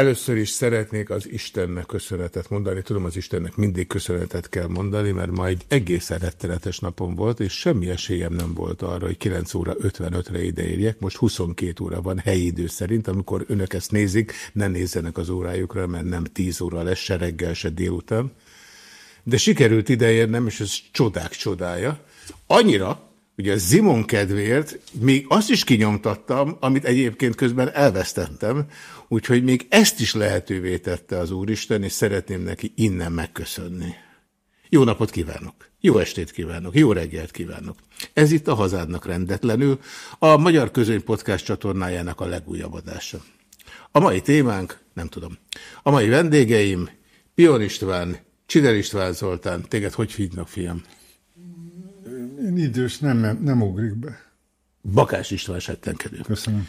Először is szeretnék az Istennek köszönetet mondani. Tudom, az Istennek mindig köszönetet kell mondani, mert ma egy egészen rettenetes napom volt, és semmi esélyem nem volt arra, hogy 9 óra 55-re ideérjek. Most 22 óra van helyi idő szerint, amikor önök ezt nézik, ne nézzenek az órájukra, mert nem 10 óra lesz, se reggel, se délután. De sikerült ideérnem, és ez csodák csodája. Annyira, Ugye Zimon kedvéért még azt is kinyomtattam, amit egyébként közben elvesztettem, úgyhogy még ezt is lehetővé tette az Úristen, és szeretném neki innen megköszönni. Jó napot kívánok! Jó estét kívánok! Jó reggelt kívánok! Ez itt a Hazádnak rendetlenül, a Magyar Közöny Podcast csatornájának a legújabb adása. A mai témánk, nem tudom, a mai vendégeim Pion István, Csider István Zoltán, téged hogy hívnak, fiam? Én idős, nem, nem ugrik be. Bakás István settenkedő. Köszönöm.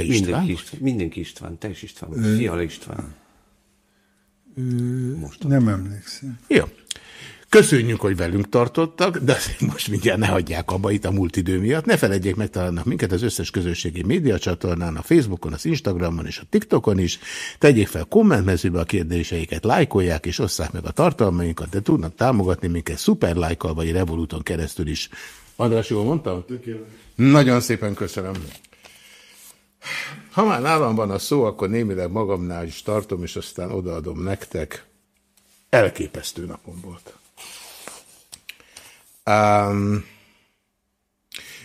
Te István? Mindenki István, mindenki István, te is István, Ö... Fiala István. Most nem emlékszem. Jó. Köszönjük, hogy velünk tartottak, de most mindjárt ne hagyják abba itt a múlt idő miatt. Ne felejtjék, megtalálnak minket az összes közösségi médiacsatornán, a Facebookon, az Instagramon és a TikTokon is. Tegyék fel kommentmezőbe a kérdéseiket, lájkolják és osszák meg a tartalmainkat, de tudnak támogatni minket szuper lájkal vagy Revoluton keresztül is. András, jól mondtam? Tökéletes. Nagyon szépen köszönöm. Ha már nálam van a szó, akkor némileg magamnál is tartom, és aztán odaadom nektek. Elképesztő napom volt. Um,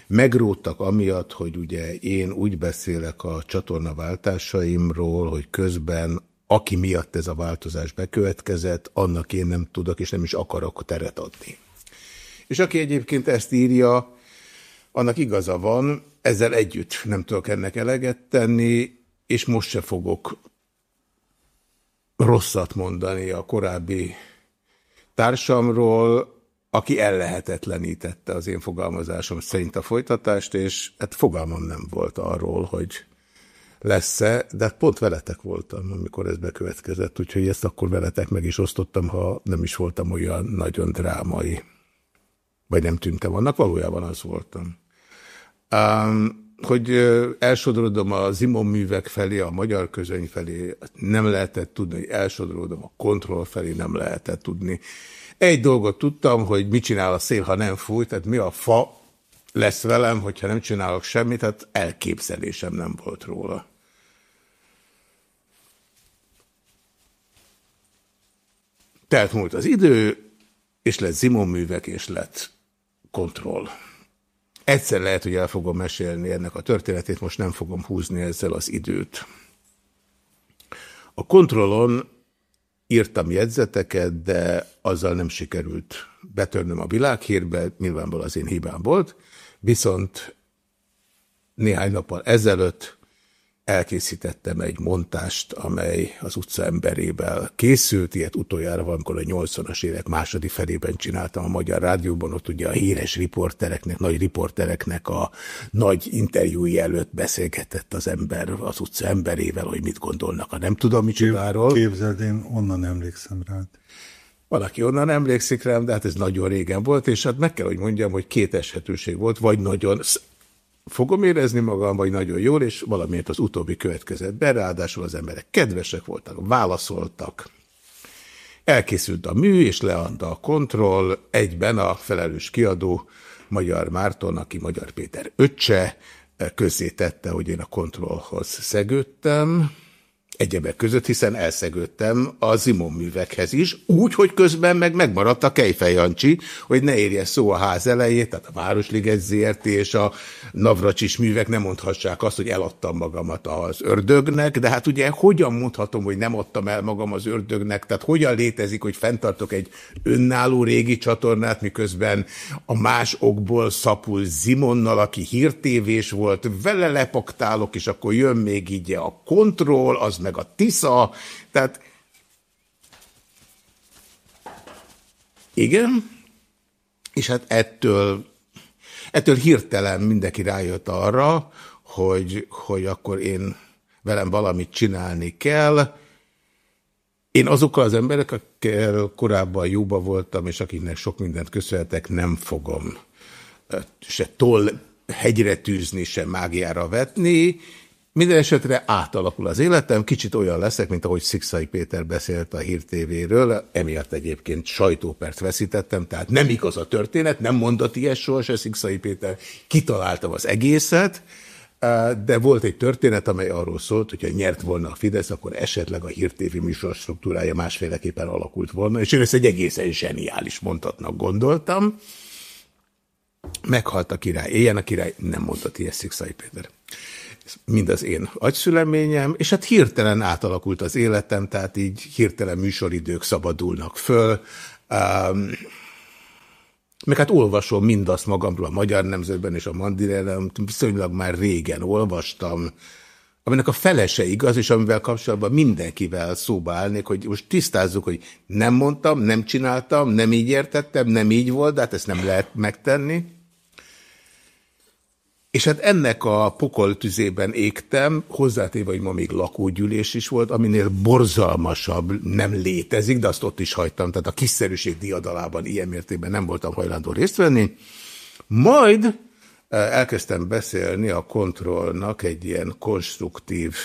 megróttak amiatt, hogy ugye én úgy beszélek a csatornaváltásaimról, hogy közben aki miatt ez a változás bekövetkezett, annak én nem tudok és nem is akarok teret adni. És aki egyébként ezt írja, annak igaza van, ezzel együtt nem tudok ennek eleget tenni, és most se fogok rosszat mondani a korábbi társamról, aki ellehetetlenítette az én fogalmazásom szerint a folytatást, és hát fogalmam nem volt arról, hogy lesz-e, de pont veletek voltam, amikor ez bekövetkezett, úgyhogy ezt akkor veletek meg is osztottam, ha nem is voltam olyan nagyon drámai. Vagy nem tűntem annak, valójában az voltam. Um, hogy elsodrodom a Zimon művek felé, a magyar közöny felé, nem lehetett tudni, hogy elsodrodom a kontroll felé, nem lehetett tudni. Egy dolgot tudtam, hogy mit csinál a szél, ha nem fúj, tehát mi a fa lesz velem, hogyha nem csinálok semmit, tehát elképzelésem nem volt róla. Tehát múlt az idő, és lett Zimon művek, és lett kontroll. Egyszer lehet, hogy el fogom mesélni ennek a történetét, most nem fogom húzni ezzel az időt. A kontrollon írtam jegyzeteket, de azzal nem sikerült betörnöm a világhírbe, nyilvánvalóan az én hibám volt, viszont néhány nappal ezelőtt elkészítettem egy montást, amely az utca emberével készült, ilyet utoljára valamikor a 80-as évek második felében csináltam a Magyar Rádióban, ott ugye a híres riportereknek, nagy riportereknek a nagy interjúi előtt beszélgetett az ember az utca emberével, hogy mit gondolnak a nem tudom micsodáról. Képzeld, én onnan emlékszem rád. Valaki onnan emlékszik rám, de hát ez nagyon régen volt, és hát meg kell, hogy mondjam, hogy két eshetőség volt, vagy nagyon fogom érezni magam, vagy nagyon jól, és valamiért az utóbbi következett be, ráadásul az emberek kedvesek voltak, válaszoltak. Elkészült a mű, és leadta a kontroll, egyben a felelős kiadó Magyar Márton, aki Magyar Péter öccse, közzétette, hogy én a kontrollhoz szegődtem, egyebek között, hiszen elszegődtem a Zimon művekhez is, úgy, hogy közben meg megmaradt a Kejfej Jancsi, hogy ne érje szó a ház elejét, tehát a Városliget ZRT és a Navracsis művek nem mondhassák azt, hogy eladtam magamat az ördögnek, de hát ugye hogyan mondhatom, hogy nem adtam el magam az ördögnek, tehát hogyan létezik, hogy fenntartok egy önálló régi csatornát, miközben a más okból szapul Zimonnal, aki hírtévés volt, vele lepaktálok, és akkor jön még így a kontroll, az meg a Tisza, tehát igen, és hát ettől, ettől hirtelen mindenki rájött arra, hogy, hogy akkor én velem valamit csinálni kell. Én azokkal az emberekkel korábban jóba voltam, és akiknek sok mindent köszönhetek, nem fogom se toll hegyre tűzni, se mágiára vetni, Minden esetre átalakul az életem, kicsit olyan leszek, mint ahogy Szikszai Péter beszélt a Hír TV-ről, emiatt egyébként sajtópert veszítettem, tehát nem igaz a történet, nem mondott ilyet soha se Szikszai Péter, kitaláltam az egészet, de volt egy történet, amely arról szólt, hogyha nyert volna a Fidesz, akkor esetleg a Hír TV műsor struktúrája másféleképpen alakult volna, és én ezt egy egészen zseniális mondatnak gondoltam. Meghalt a király, éljen a király, nem mondott ilyet Szikszai Péter mind az én agyszüleményem, és hát hirtelen átalakult az életem, tehát így hirtelen műsoridők szabadulnak föl. Um, meg hát olvasom mindazt magamról a Magyar Nemzetben és a Mandirellen, viszonylag már régen olvastam, aminek a felese igaz, és amivel kapcsolatban mindenkivel szóba állnék, hogy most tisztázzuk, hogy nem mondtam, nem csináltam, nem így értettem, nem így volt, de hát ezt nem lehet megtenni. És hát ennek a pokoltüzében égtem, hozzátéve, hogy ma még lakógyűlés is volt, aminél borzalmasabb nem létezik, de azt ott is hagytam, tehát a kiszerűség diadalában ilyen mértékben nem voltam hajlandó részt venni. Majd eh, elkezdtem beszélni a kontrollnak egy ilyen konstruktív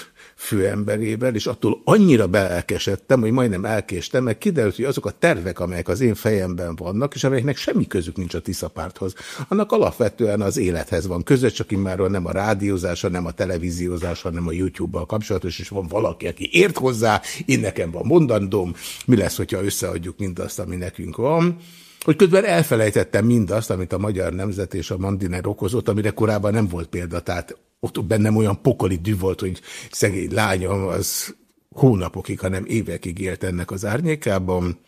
főemberével, és attól annyira belelkesedtem, hogy majdnem elkéstem, mert kiderült, hogy azok a tervek, amelyek az én fejemben vannak, és amelyeknek semmi közük nincs a Tiszapárthoz, annak alapvetően az élethez van között, csak immáról nem a rádiózása, nem a televíziózása, hanem a YouTube-bal kapcsolatos, és van valaki, aki ért hozzá, én nekem van mondandóm, mi lesz, hogyha összeadjuk mindazt, ami nekünk van hogy közben elfelejtettem mindazt, amit a Magyar Nemzet és a Mandiner okozott, amire korábban nem volt példa. Tehát ott bennem olyan pokoli dű volt, hogy szegény lányom az hónapokig, hanem évekig élt ennek az árnyékában.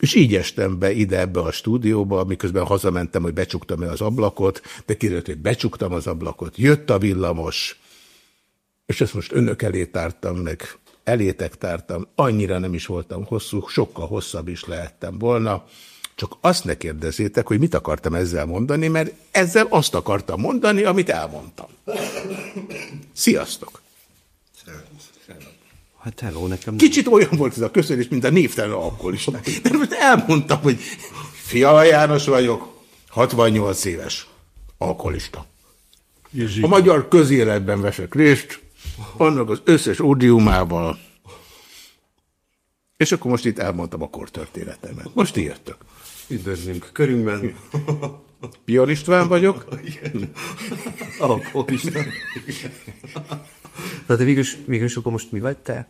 És így estem be ide ebbe a stúdióba, miközben hazamentem, hogy becsuktam-e az ablakot, de kiderült, hogy becsuktam az ablakot, jött a villamos, és ezt most önök elé tártam meg, elétek tártam, annyira nem is voltam hosszú, sokkal hosszabb is lehettem volna. Csak azt ne kérdezzétek, hogy mit akartam ezzel mondani, mert ezzel azt akartam mondani, amit elmondtam. Sziasztok! Hát hello, nekem... Kicsit olyan volt ez a köszönés, mint a névtelen alkoholista. De most elmondtam, hogy Fiala János vagyok, 68 éves, alkoholista. A magyar közéletben veszek részt, annak az összes ódiumával, és akkor most itt elmondtam a kortörténetemet. Most ti jöttök. Üdvözlünk körünkben. Pior István vagyok. Alkoholista. Tehát végülis, végülis akkor most mi vagy te?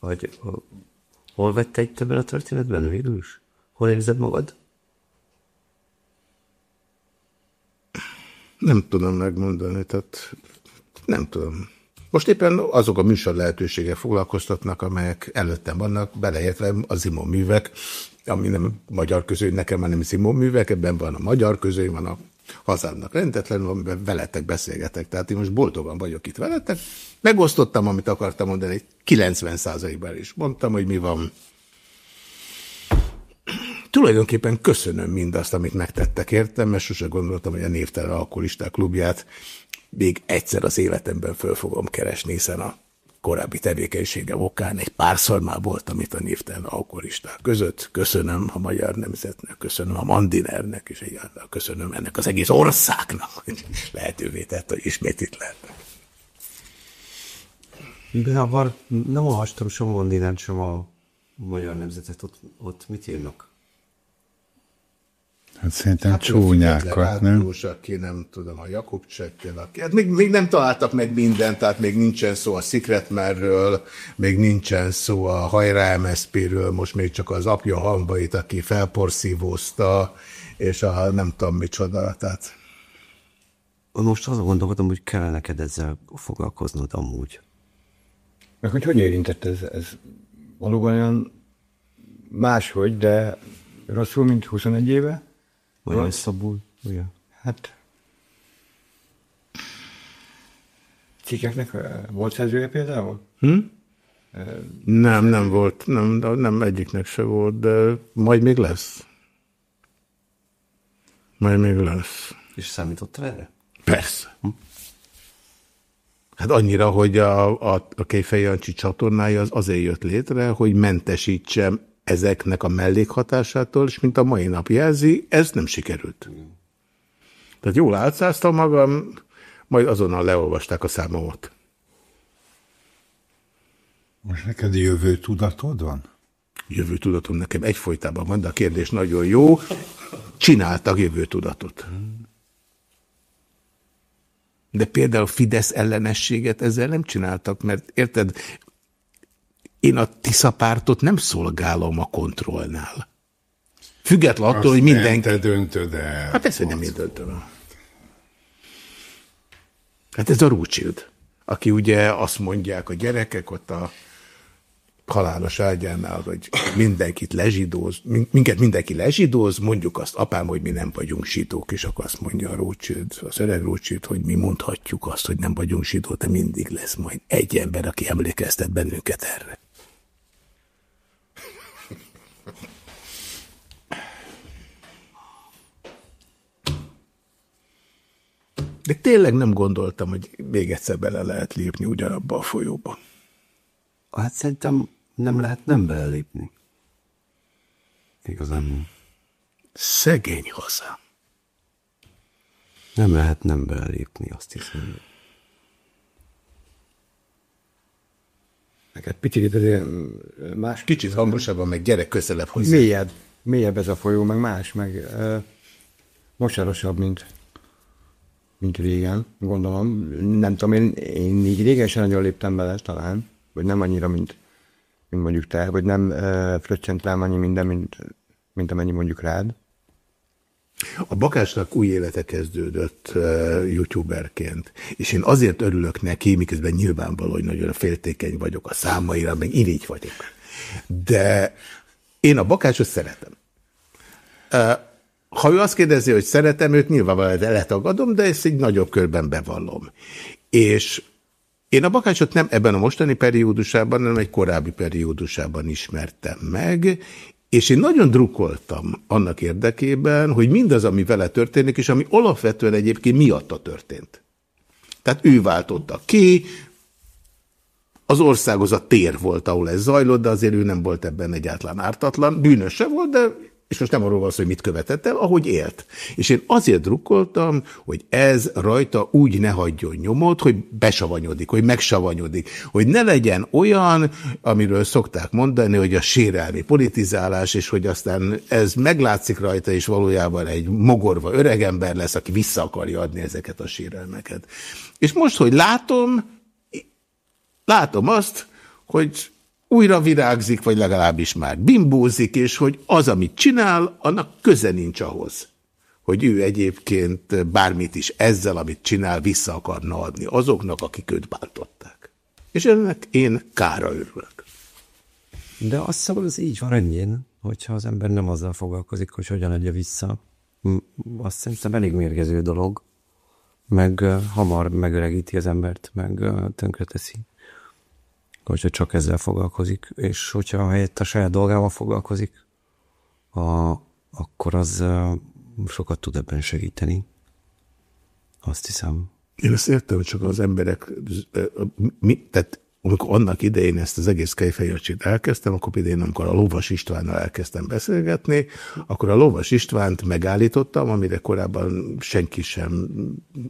Vagy hol vagy te itt ebben a történetben végülis? Hol érzed magad? Nem tudom megmondani, tehát nem tudom. Most éppen azok a műsor lehetőségek foglalkoztatnak, amelyek előttem vannak, beleértve az művek, ami nem magyar közöny, nekem már nem Simon művek, ebben van a magyar közöny, van a hazámnak rendetlen, amiben veletek beszélgetek. Tehát én most boldogan vagyok itt veletek. Megosztottam, amit akartam mondani, 90%-ban is mondtam, hogy mi van. Tulajdonképpen köszönöm mindazt, amit megtettek értem, mert sose gondoltam, hogy a névtelen alkoholisták klubját még egyszer az életemben föl fogom keresni, hiszen a korábbi tevékenysége okán egy párszor már voltam itt a névtelen alkoholisták között. Köszönöm a Magyar Nemzetnek, köszönöm a Mandinernek, és egyáltalán köszönöm ennek az egész országnak, hogy lehetővé tett, hogy ismét itt lehetnek. De ha nem olvastam sem a Mandinert, sem a Magyar Nemzetet, ott, ott mit írnak? Hát szerintem hát csúnyákat, nem? aki nem tudom, a Jakub Csekkel, aki, hát még, még nem találtak meg mindent, tehát még nincsen szó a Secretmerről, még nincsen szó a Hajrá MSZP-ről, most még csak az apja hambait, aki felporszívózta, és a nem tudom micsoda, tehát... Most azon gondolkodom, hogy kell neked ezzel foglalkoznod amúgy. Meg hogy hogy érintett ez, ez valóban olyan máshogy, de rosszul, mint 21 éve? Vagy rosszabbul? Ugye? Hát cikkeknek volt szerzője például? Hm? Nem, nem volt, nem, nem egyiknek se volt, de majd még lesz. Majd még lesz. És számítottál erre? Persze. Hm? Hát annyira, hogy a, a, a Kejfej Jancsi csatornája az azért jött létre, hogy mentesítsem ezeknek a mellékhatásától, és mint a mai nap jelzi, ez nem sikerült. Tehát jól álcáztam magam, majd azonnal leolvasták a számomat. Most neked jövő tudatod van? Jövő tudatom nekem egyfolytában van, de a kérdés nagyon jó. Csináltak jövő tudatot. De például Fidesz ellenességet ezzel nem csináltak, mert érted, én a Tisza pártot nem szolgálom a kontrollnál. Független attól, hogy mindenki... te döntöd el. Hát persze, nem én döntöm el. Hát ez a Rúcsild, aki ugye azt mondják a gyerekek ott a halálos ágyánál, hogy mindenkit lezsidóz, minket mindenki lezsidóz, mondjuk azt apám, hogy mi nem vagyunk zsidók, és akkor azt mondja a Rothschild, az öreg Rothschild, hogy mi mondhatjuk azt, hogy nem vagyunk zsidók, de mindig lesz majd egy ember, aki emlékeztet bennünket erre. De tényleg nem gondoltam, hogy még egyszer bele lehet lépni ugyanabba a folyóba. Hát szerintem nem lehet nem belelépni. Igazán. Szegény haza. Nem lehet nem belelépni, azt hiszem. Neked picit azért más... Kicsit hangosabban, meg gyerek közelebb hozzá. Mélyebb, mélyebb ez a folyó, meg más, meg uh, mosarosabb, mint, mint régen, gondolom. Nem tudom, én, én így régen sem nagyon léptem bele talán, vagy nem annyira, mint, mint mondjuk te, vagy nem uh, fröccsent rám annyi minden, mint, mint amennyi mondjuk rád. A Bakásnak új élete kezdődött uh, youtuberként, és én azért örülök neki, miközben nyilvánvaló, hogy nagyon féltékeny vagyok a számaira, meg irigy vagyok. De én a Bakásot szeretem. Uh, ha ő azt kérdezi, hogy szeretem őt, nyilvánvalóan letagadom, de ezt egy nagyobb körben bevallom. És én a Bakácsot nem ebben a mostani periódusában, hanem egy korábbi periódusában ismertem meg, és én nagyon drukoltam annak érdekében, hogy mindaz, ami vele történik, és ami alapvetően egyébként miatta történt. Tehát ő váltotta ki, az ország az a tér volt, ahol ez zajlott, de azért ő nem volt ebben egyáltalán ártatlan. Bűnöse volt, de és most nem arról van szó, hogy mit követett el, ahogy élt. És én azért drukkoltam, hogy ez rajta úgy ne hagyjon nyomot, hogy besavanyodik, hogy megsavanyodik, hogy ne legyen olyan, amiről szokták mondani, hogy a sérelmi politizálás, és hogy aztán ez meglátszik rajta, és valójában egy mogorva öregember lesz, aki vissza akarja adni ezeket a sérelmeket. És most, hogy látom, látom azt, hogy újra virágzik, vagy legalábbis már bimbózik, és hogy az, amit csinál, annak köze nincs ahhoz, hogy ő egyébként bármit is ezzel, amit csinál, vissza akarna adni azoknak, akik őt bántották. És ennek én kára örülök. De azt hiszem, az így van rendjén, hogyha az ember nem azzal foglalkozik, hogy hogyan adja vissza. Azt szerintem elég mérgező dolog, meg hamar megöregíti az embert, meg tönkreteszi hogyha csak ezzel foglalkozik, és hogyha helyett a saját dolgával foglalkozik, a, akkor az sokat tud ebben segíteni. Azt hiszem. Én azt értem, hogy csak az emberek, mi, tehát amikor annak idején ezt az egész kejfejacsit elkezdtem, akkor idején, amikor a Lovas Istvánnal elkezdtem beszélgetni, akkor a Lovas Istvánt megállítottam, amire korábban senki sem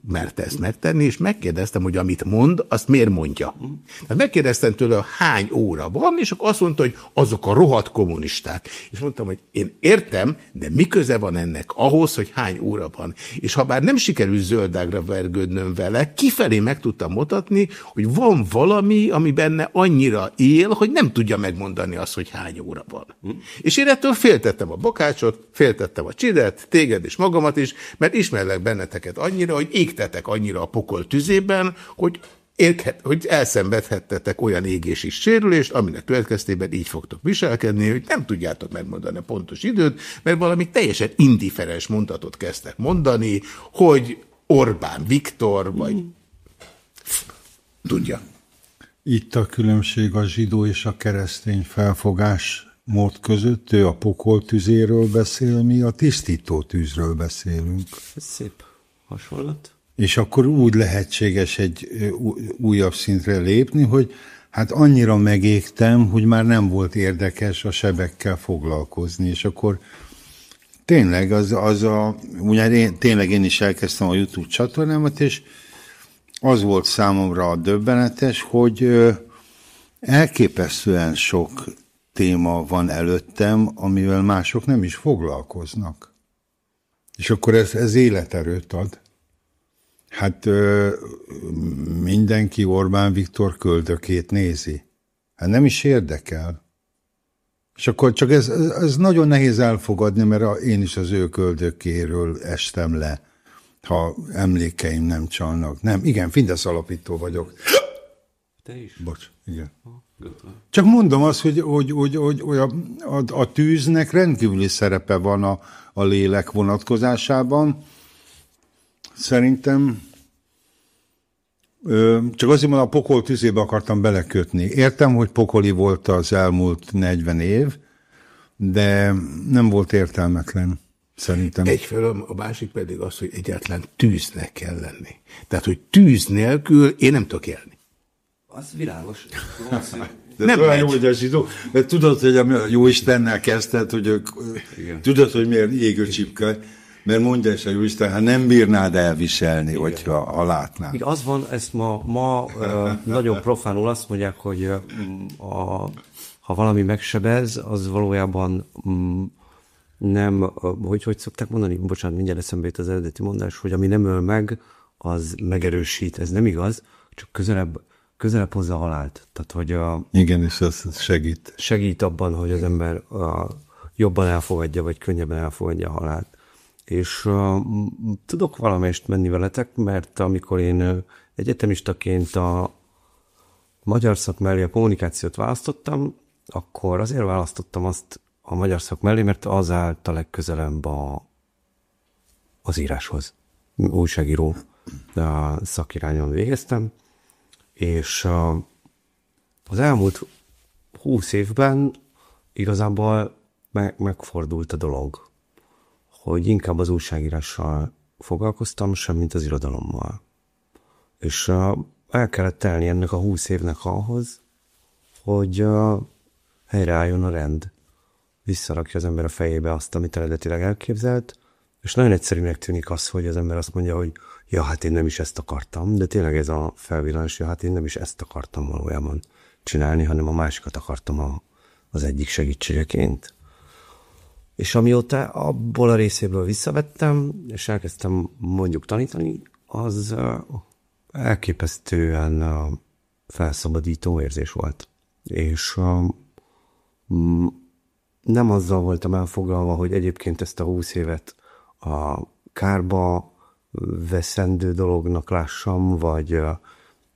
merte ezt megtenni, és megkérdeztem, hogy amit mond, azt miért mondja. Tehát megkérdeztem tőle, hány óra van, és akkor azt mondta, hogy azok a rohadt kommunisták. És mondtam, hogy én értem, de mi köze van ennek ahhoz, hogy hány óra van. És ha bár nem sikerül zöldágra vergődnöm vele, kifelé meg tudtam mutatni, hogy van valami, ami benne annyira él, hogy nem tudja megmondani azt, hogy hány óra van. Hm? És én ettől féltettem a bokácsot, féltettem a csidet, téged és magamat is, mert ismerlek benneteket annyira, hogy égtetek annyira a pokol tüzében, hogy érket, hogy elszenvedhettetek olyan égés is sérülést, aminek következtében így fogtok viselkedni, hogy nem tudjátok megmondani a pontos időt, mert valami teljesen indiferens mondatot kezdtek mondani, hogy Orbán Viktor, vagy tudja. Itt a különbség a zsidó és a keresztény felfogás mód között. Ő a pokol tüzéről beszél, mi a tisztító tűzről beszélünk. Ez szép hasonlat. És akkor úgy lehetséges egy újabb szintre lépni, hogy hát annyira megégtem, hogy már nem volt érdekes a sebekkel foglalkozni, és akkor tényleg az, az a, ugye én, tényleg én is elkezdtem a YouTube csatornámat, és az volt számomra a döbbenetes, hogy elképesztően sok téma van előttem, amivel mások nem is foglalkoznak. És akkor ez, ez életerőt ad. Hát mindenki Orbán Viktor köldökét nézi. Hát nem is érdekel. És akkor csak ez, ez nagyon nehéz elfogadni, mert én is az ő köldökéről estem le, ha emlékeim nem csalnak. Nem, igen, Fidesz alapító vagyok. Te is? Bocs, igen. Csak mondom azt, hogy, hogy, hogy, hogy, hogy a, a, a tűznek rendkívüli szerepe van a, a lélek vonatkozásában. Szerintem ö, csak azért mondom, a pokol tüzébe akartam belekötni. Értem, hogy pokoli volt az elmúlt 40 év, de nem volt értelmetlen. Szerintem. Egyfelől a másik pedig az, hogy egyáltalán tűznek kell lenni. Tehát, hogy tűz nélkül én nem tudok élni. Az világos. De Nem olyan jó, hogy esító, mert tudod, hogy a jó Istennel kezdted, hogy ők, Igen. tudod, hogy miért égő csipke, mert mondja is a jó Isten, ha nem bírnád elviselni, hogyha ha látnád. Igen, az van, ezt ma, ma nagyon profánul azt mondják, hogy ö, m, a, ha valami megsebez, az valójában m, nem, hogy, hogy szokták mondani, bocsánat, mindjárt eszembe jut az eredeti mondás, hogy ami nem öl meg, az megerősít. Ez nem igaz, csak közelebb, közelebb hozza a halált. Tehát, hogy a, Igen, és az segít. segít abban, hogy az ember a, jobban elfogadja, vagy könnyebben elfogadja a halált. És uh, tudok valamelyest menni veletek, mert amikor én egyetemistaként a magyar szak mellé a kommunikációt választottam, akkor azért választottam azt a magyar szak mellé, mert az állt a legközelebb a, az íráshoz. Újságíró a szakirányon végeztem, és az elmúlt húsz évben igazából me- megfordult a dolog, hogy inkább az újságírással foglalkoztam, semmint az irodalommal. És el kellett telni ennek a húsz évnek ahhoz, hogy helyreálljon a rend. Visszarakja az ember a fejébe azt, amit eredetileg elképzelt, és nagyon egyszerűnek tűnik az, hogy az ember azt mondja, hogy ja, hát én nem is ezt akartam, de tényleg ez a felvillanás, ja, hát én nem is ezt akartam valójában csinálni, hanem a másikat akartam a, az egyik segítségeként. És amióta abból a részéből visszavettem, és elkezdtem mondjuk tanítani, az elképesztően felszabadító érzés volt. És ö, m, nem azzal voltam elfoglalva, hogy egyébként ezt a húsz évet a kárba veszendő dolognak lássam, vagy,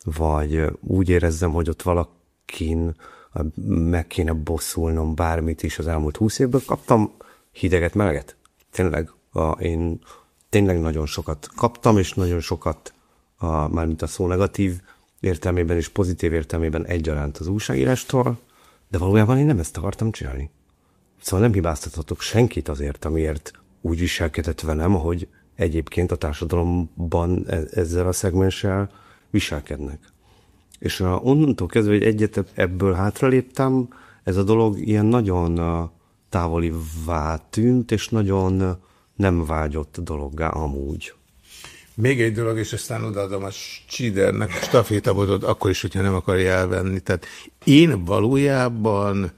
vagy úgy érezzem, hogy ott valakin meg kéne bosszulnom bármit is az elmúlt húsz évből. Kaptam hideget, meleget. Tényleg, a, én tényleg nagyon sokat kaptam, és nagyon sokat, a, mármint a szó negatív értelmében és pozitív értelmében egyaránt az újságírástól, de valójában én nem ezt akartam csinálni. Szóval nem hibáztathatok senkit azért, amiért úgy viselkedett velem, hogy egyébként a társadalomban e- ezzel a szegmenssel viselkednek. És onnantól kezdve, hogy egyet ebből hátraléptem, ez a dolog ilyen nagyon távolivá tűnt, és nagyon nem vágyott dologgá amúgy. Még egy dolog, és aztán odaadom a Csidernek a stafétabodot, akkor is, hogyha nem akarja elvenni. Tehát én valójában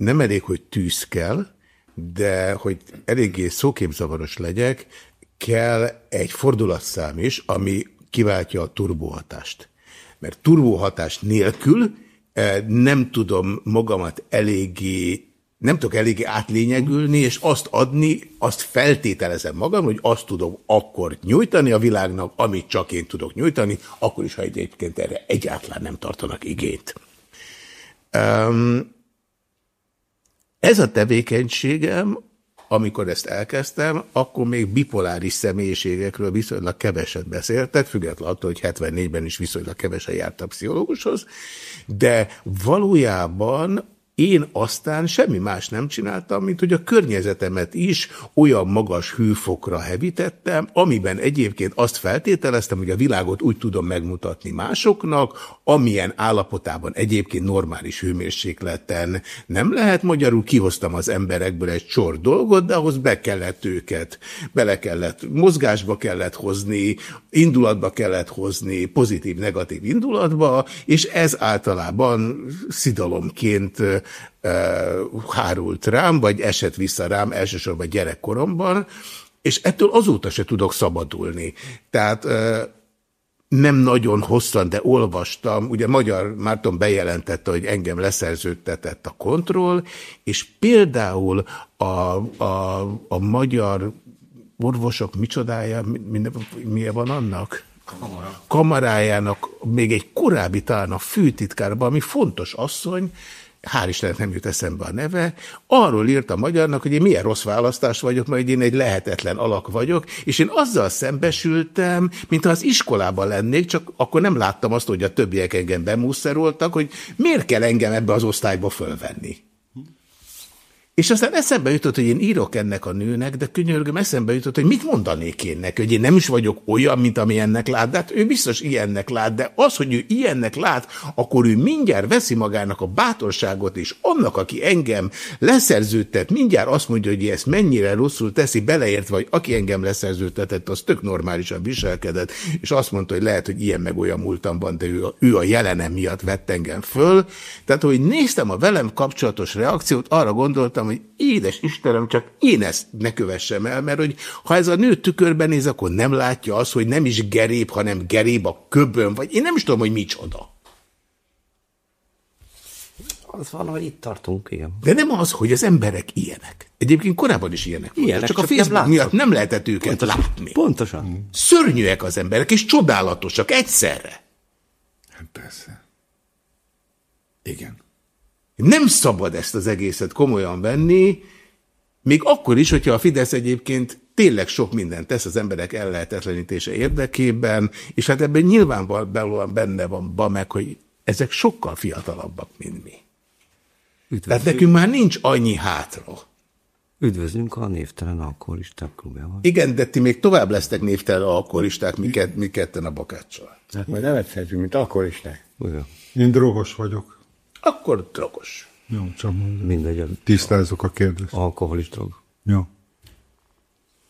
nem elég, hogy tűz kell, de hogy eléggé szóképzavaros legyek, kell egy fordulatszám is, ami kiváltja a turbóhatást. Mert turbóhatás nélkül eh, nem tudom magamat eléggé nem tudok eléggé átlényegülni, és azt adni, azt feltételezem magam, hogy azt tudom akkor nyújtani a világnak, amit csak én tudok nyújtani, akkor is, ha egyébként erre egyáltalán nem tartanak igényt. Um, ez a tevékenységem, amikor ezt elkezdtem, akkor még bipoláris személyiségekről viszonylag keveset beszéltek, függetlenül attól, hogy 74-ben is viszonylag kevesen jártam pszichológushoz, de valójában én aztán semmi más nem csináltam, mint hogy a környezetemet is olyan magas hőfokra hevítettem, amiben egyébként azt feltételeztem, hogy a világot úgy tudom megmutatni másoknak, amilyen állapotában egyébként normális hőmérsékleten nem lehet. Magyarul kihoztam az emberekből egy sor dolgot, de ahhoz be kellett őket, bele kellett, mozgásba kellett hozni, indulatba kellett hozni, pozitív-negatív indulatba, és ez általában szidalomként hárult rám, vagy esett vissza rám elsősorban gyerekkoromban, és ettől azóta se tudok szabadulni. Tehát nem nagyon hosszan, de olvastam, ugye Magyar Márton bejelentette, hogy engem leszerződtetett a kontroll, és például a, a, a magyar orvosok micsodája, mi, mi van annak? Kamara. Kamarájának még egy korábbi talán a főtitkárban, ami fontos asszony, hál' Istennek nem jut eszembe a neve, arról írt a magyarnak, hogy én milyen rossz választás vagyok, majd én egy lehetetlen alak vagyok, és én azzal szembesültem, mintha az iskolában lennék, csak akkor nem láttam azt, hogy a többiek engem bemúszeroltak, hogy miért kell engem ebbe az osztályba fölvenni. És aztán eszembe jutott, hogy én írok ennek a nőnek, de könyörgöm eszembe jutott, hogy mit mondanék én neki, hogy én nem is vagyok olyan, mint amilyennek lát, de hát ő biztos ilyennek lát, de az, hogy ő ilyennek lát, akkor ő mindjárt veszi magának a bátorságot, és annak, aki engem leszerződtet, mindjárt azt mondja, hogy ezt mennyire rosszul teszi, beleértve, vagy aki engem leszerződtetett, az tök normálisan viselkedett, és azt mondta, hogy lehet, hogy ilyen meg olyan múltam van, de ő, ő a jelenem miatt vett engem föl. Tehát, hogy néztem a velem kapcsolatos reakciót, arra gondoltam, hogy édes Istenem, csak én ezt ne kövessem el, mert hogy ha ez a nő tükörben néz, akkor nem látja azt, hogy nem is geréb, hanem geréb a köbön, vagy én nem is tudom, hogy micsoda. Az valahogy itt tartunk, igen. De nem az, hogy az emberek ilyenek. Egyébként korábban is ilyenek. Ilyenek, csak a Facebook nem miatt nem lehetett őket Pontosan. látni. Pontosan. Szörnyűek az emberek, és csodálatosak egyszerre. Hát persze. Igen. Nem szabad ezt az egészet komolyan venni, még akkor is, hogyha a Fidesz egyébként tényleg sok mindent tesz az emberek ellehetetlenítése érdekében, és hát ebben nyilvánvalóan benne van ba meg, hogy ezek sokkal fiatalabbak, mint mi. Üdvözlünk. Tehát nekünk már nincs annyi hátra. Üdvözlünk a névtelen alkoholisták klubjában. Igen, de ti még tovább lesztek névtelen alkoholisták, mi, mi ketten a bakáccsal. Hát majd nevethetünk, mint alkoholisták. Olyan. Én drogos vagyok. Akkor drogos. Jó, csak Mindegy, tisztázok a kérdést. alkoholis drog. Jó.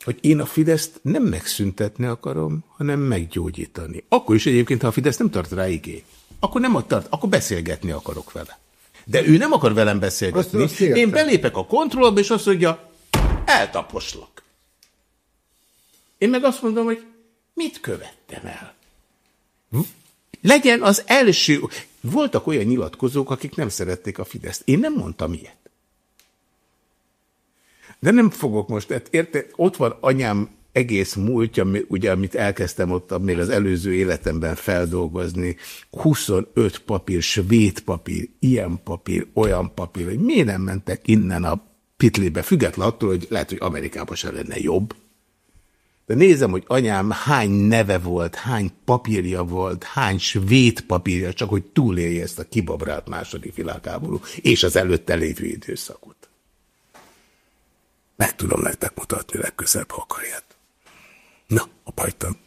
Hogy én a Fideszt nem megszüntetni akarom, hanem meggyógyítani. Akkor is egyébként, ha a Fidesz nem tart rá igé, akkor nem tart, akkor beszélgetni akarok vele. De ő nem akar velem beszélgetni. Azt- azt én belépek a kontrollba, és azt mondja, eltaposlak. Én meg azt mondom, hogy mit követtem el? Hm? Legyen az első... Voltak olyan nyilatkozók, akik nem szerették a Fideszt. Én nem mondtam ilyet. De nem fogok most, tehát érte, ott van anyám egész múltja, ugye, amit elkezdtem ott még az előző életemben feldolgozni, 25 papír, svéd papír, ilyen papír, olyan papír, hogy miért nem mentek innen a pitlibe, független attól, hogy lehet, hogy Amerikában se lenne jobb. De nézem, hogy anyám hány neve volt, hány papírja volt, hány svéd papírja, csak hogy túlélje ezt a kibabrált második világháború és az előtte lévő időszakot. Meg tudom nektek mutatni legközelebb, ha akarját. Na, a pajtam.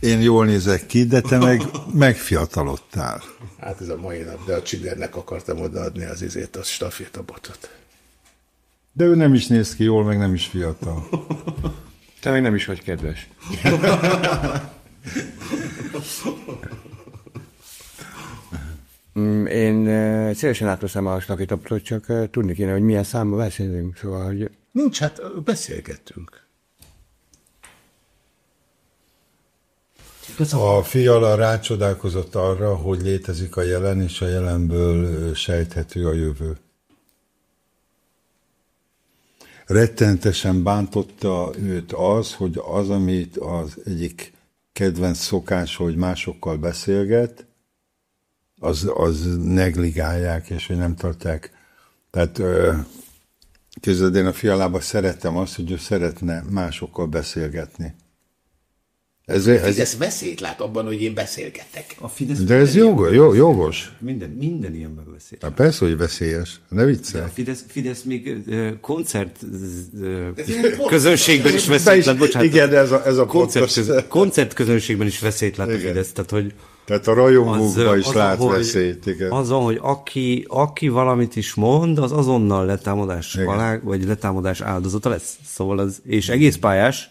Én jól nézek ki, de te meg megfiatalodtál. Hát ez a mai nap, de a csidernek akartam odaadni az izét, a stafétabotot. De ő nem is néz ki jól, meg nem is fiatal. Te meg nem is vagy kedves. Mm, Én eh, szívesen átveszem a stakitapotot, csak eh, tudni kéne, hogy milyen számba beszélünk. Szóval, hogy Nincs, hát beszélgettünk. A fiala rácsodálkozott arra, hogy létezik a jelen, és a jelenből sejthető a jövő. Rettentesen bántotta őt az, hogy az, amit az egyik kedvenc szokás, hogy másokkal beszélget, az, az negligálják, és hogy nem tartják. Tehát képzeld, én a fialába szerettem azt, hogy ő szeretne másokkal beszélgetni. Ez, Ez, ez, ez veszélyt lát abban, hogy én beszélgetek. A Fidesz de ez jogos, jó, jogos. Minden, minden ilyen megbeszél. Hát persze, hogy veszélyes. Ne A viccelj. Fidesz, Fidesz még koncert közönségben is veszélyt lát, bocsánat. igen, ez a, ez a koncert, fontos. köz, koncert közönségben is veszélyt lát a Igen. Fidesz, tehát hogy Tehát a rajongókban is az, lát hogy, veszélyt, igen. Azon, hogy aki, aki valamit is mond, az azonnal letámadás alá, vagy letámadás áldozata lesz. Szóval az, és egész pályás,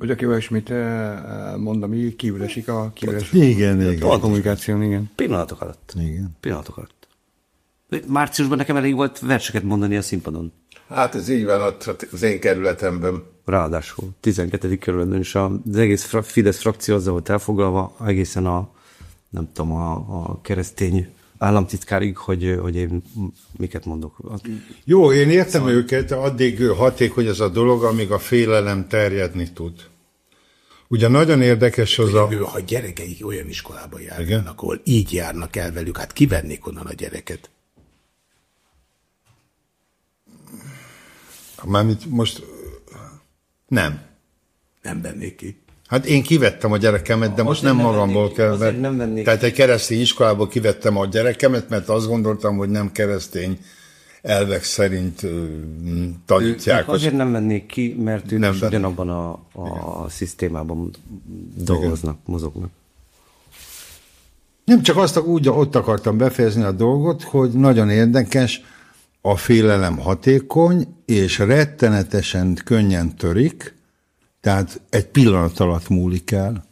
Vagy aki olyasmit eh, mond, ami kívül esik a kívül esik Igen, igen. a kommunikáción, igen. pillanatok alatt. Igen. Pillanatok alatt. Márciusban nekem elég volt verseket mondani a színpadon. Hát ez így van ott az én kerületemben. Ráadásul 12. kerületben is az egész Fidesz frakció azzal volt elfoglalva, egészen a, nem tudom, a, a keresztény államtitkárig, hogy, hogy én miket mondok. Az- Jó, én értem őket, addig hatékony ez a dolog, amíg a félelem terjedni tud. Ugye nagyon érdekes az a... Ő, ha gyerekeik olyan iskolába járnak, ahol így járnak el velük, hát kivennék onnan a gyereket. Mármint most... Nem. Nem vennék ki. Hát én kivettem a gyerekemet, de most nem nem magamból vennék- kell. Mert, nem vennék tehát egy keresztény iskolából kivettem a gyerekemet, mert azt gondoltam, hogy nem keresztény elvek szerint tanítják. Ők azért nem vennék ki, mert ők Nem is ugyanabban a, a szisztémában dolgoznak, mozognak. Nem csak azt úgy ott akartam befejezni a dolgot, hogy nagyon érdekes, a félelem hatékony, és rettenetesen könnyen törik, tehát egy pillanat alatt múlik el.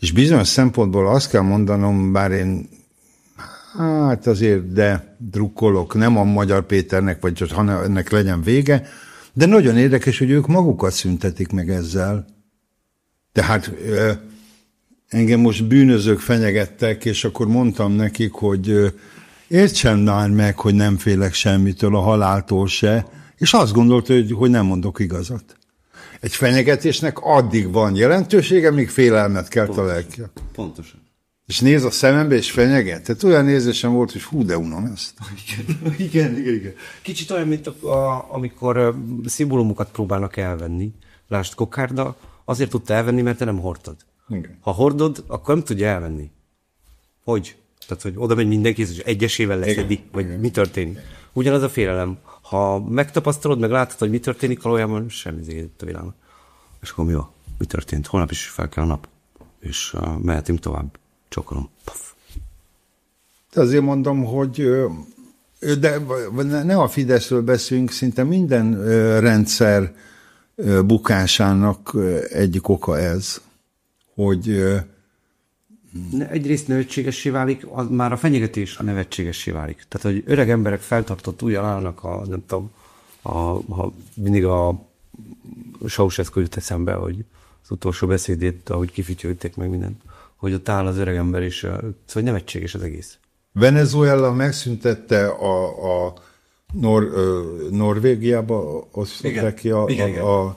És bizonyos szempontból azt kell mondanom, bár én hát azért, de drukkolok, nem a Magyar Péternek, vagy hanem ennek legyen vége, de nagyon érdekes, hogy ők magukat szüntetik meg ezzel. Tehát engem most bűnözők fenyegettek, és akkor mondtam nekik, hogy értsen már meg, hogy nem félek semmitől, a haláltól se, és azt gondolta, hogy, hogy nem mondok igazat. Egy fenyegetésnek addig van jelentősége, míg félelmet kelt a lelkiak. Pontosan. És néz a szemembe, és fenyeget. Tehát olyan érzésem volt, hogy hú, de unom ezt. igen, igen, igen. Kicsit olyan, mint a, a, amikor szimbólumokat próbálnak elvenni. Lásd, kokárda azért tudta elvenni, mert te nem hordtad. Igen. Ha hordod, akkor nem tudja elvenni. Hogy? Tehát, hogy oda megy mindenki, és egyesével leszedi, vagy mi történik. Ugyanaz a félelem. Ha megtapasztalod, meg látod, hogy mi történik, valójában semmi a világon. És akkor mi van? Mi történt? Holnap is fel kell a nap. És uh, mehetünk tovább. Csokolom. Puff. Azért mondom, hogy de ne- a Fideszről beszélünk, szinte minden rendszer bukásának egyik oka ez, hogy Egyrészt nevetségessé válik, az már a fenyegetés a nevetségessé válik. Tehát, hogy öreg emberek feltartott állnak a, nem tudom, a, ha mindig a Ceausescu jut eszembe, hogy az utolsó beszédét, ahogy kifütyölték meg mindent, hogy ott áll az öreg ember, és ö, szóval nevetséges az egész. Venezuela megszüntette a, a Nor, Norvégiába osztották ki a, Igen, igen. a, a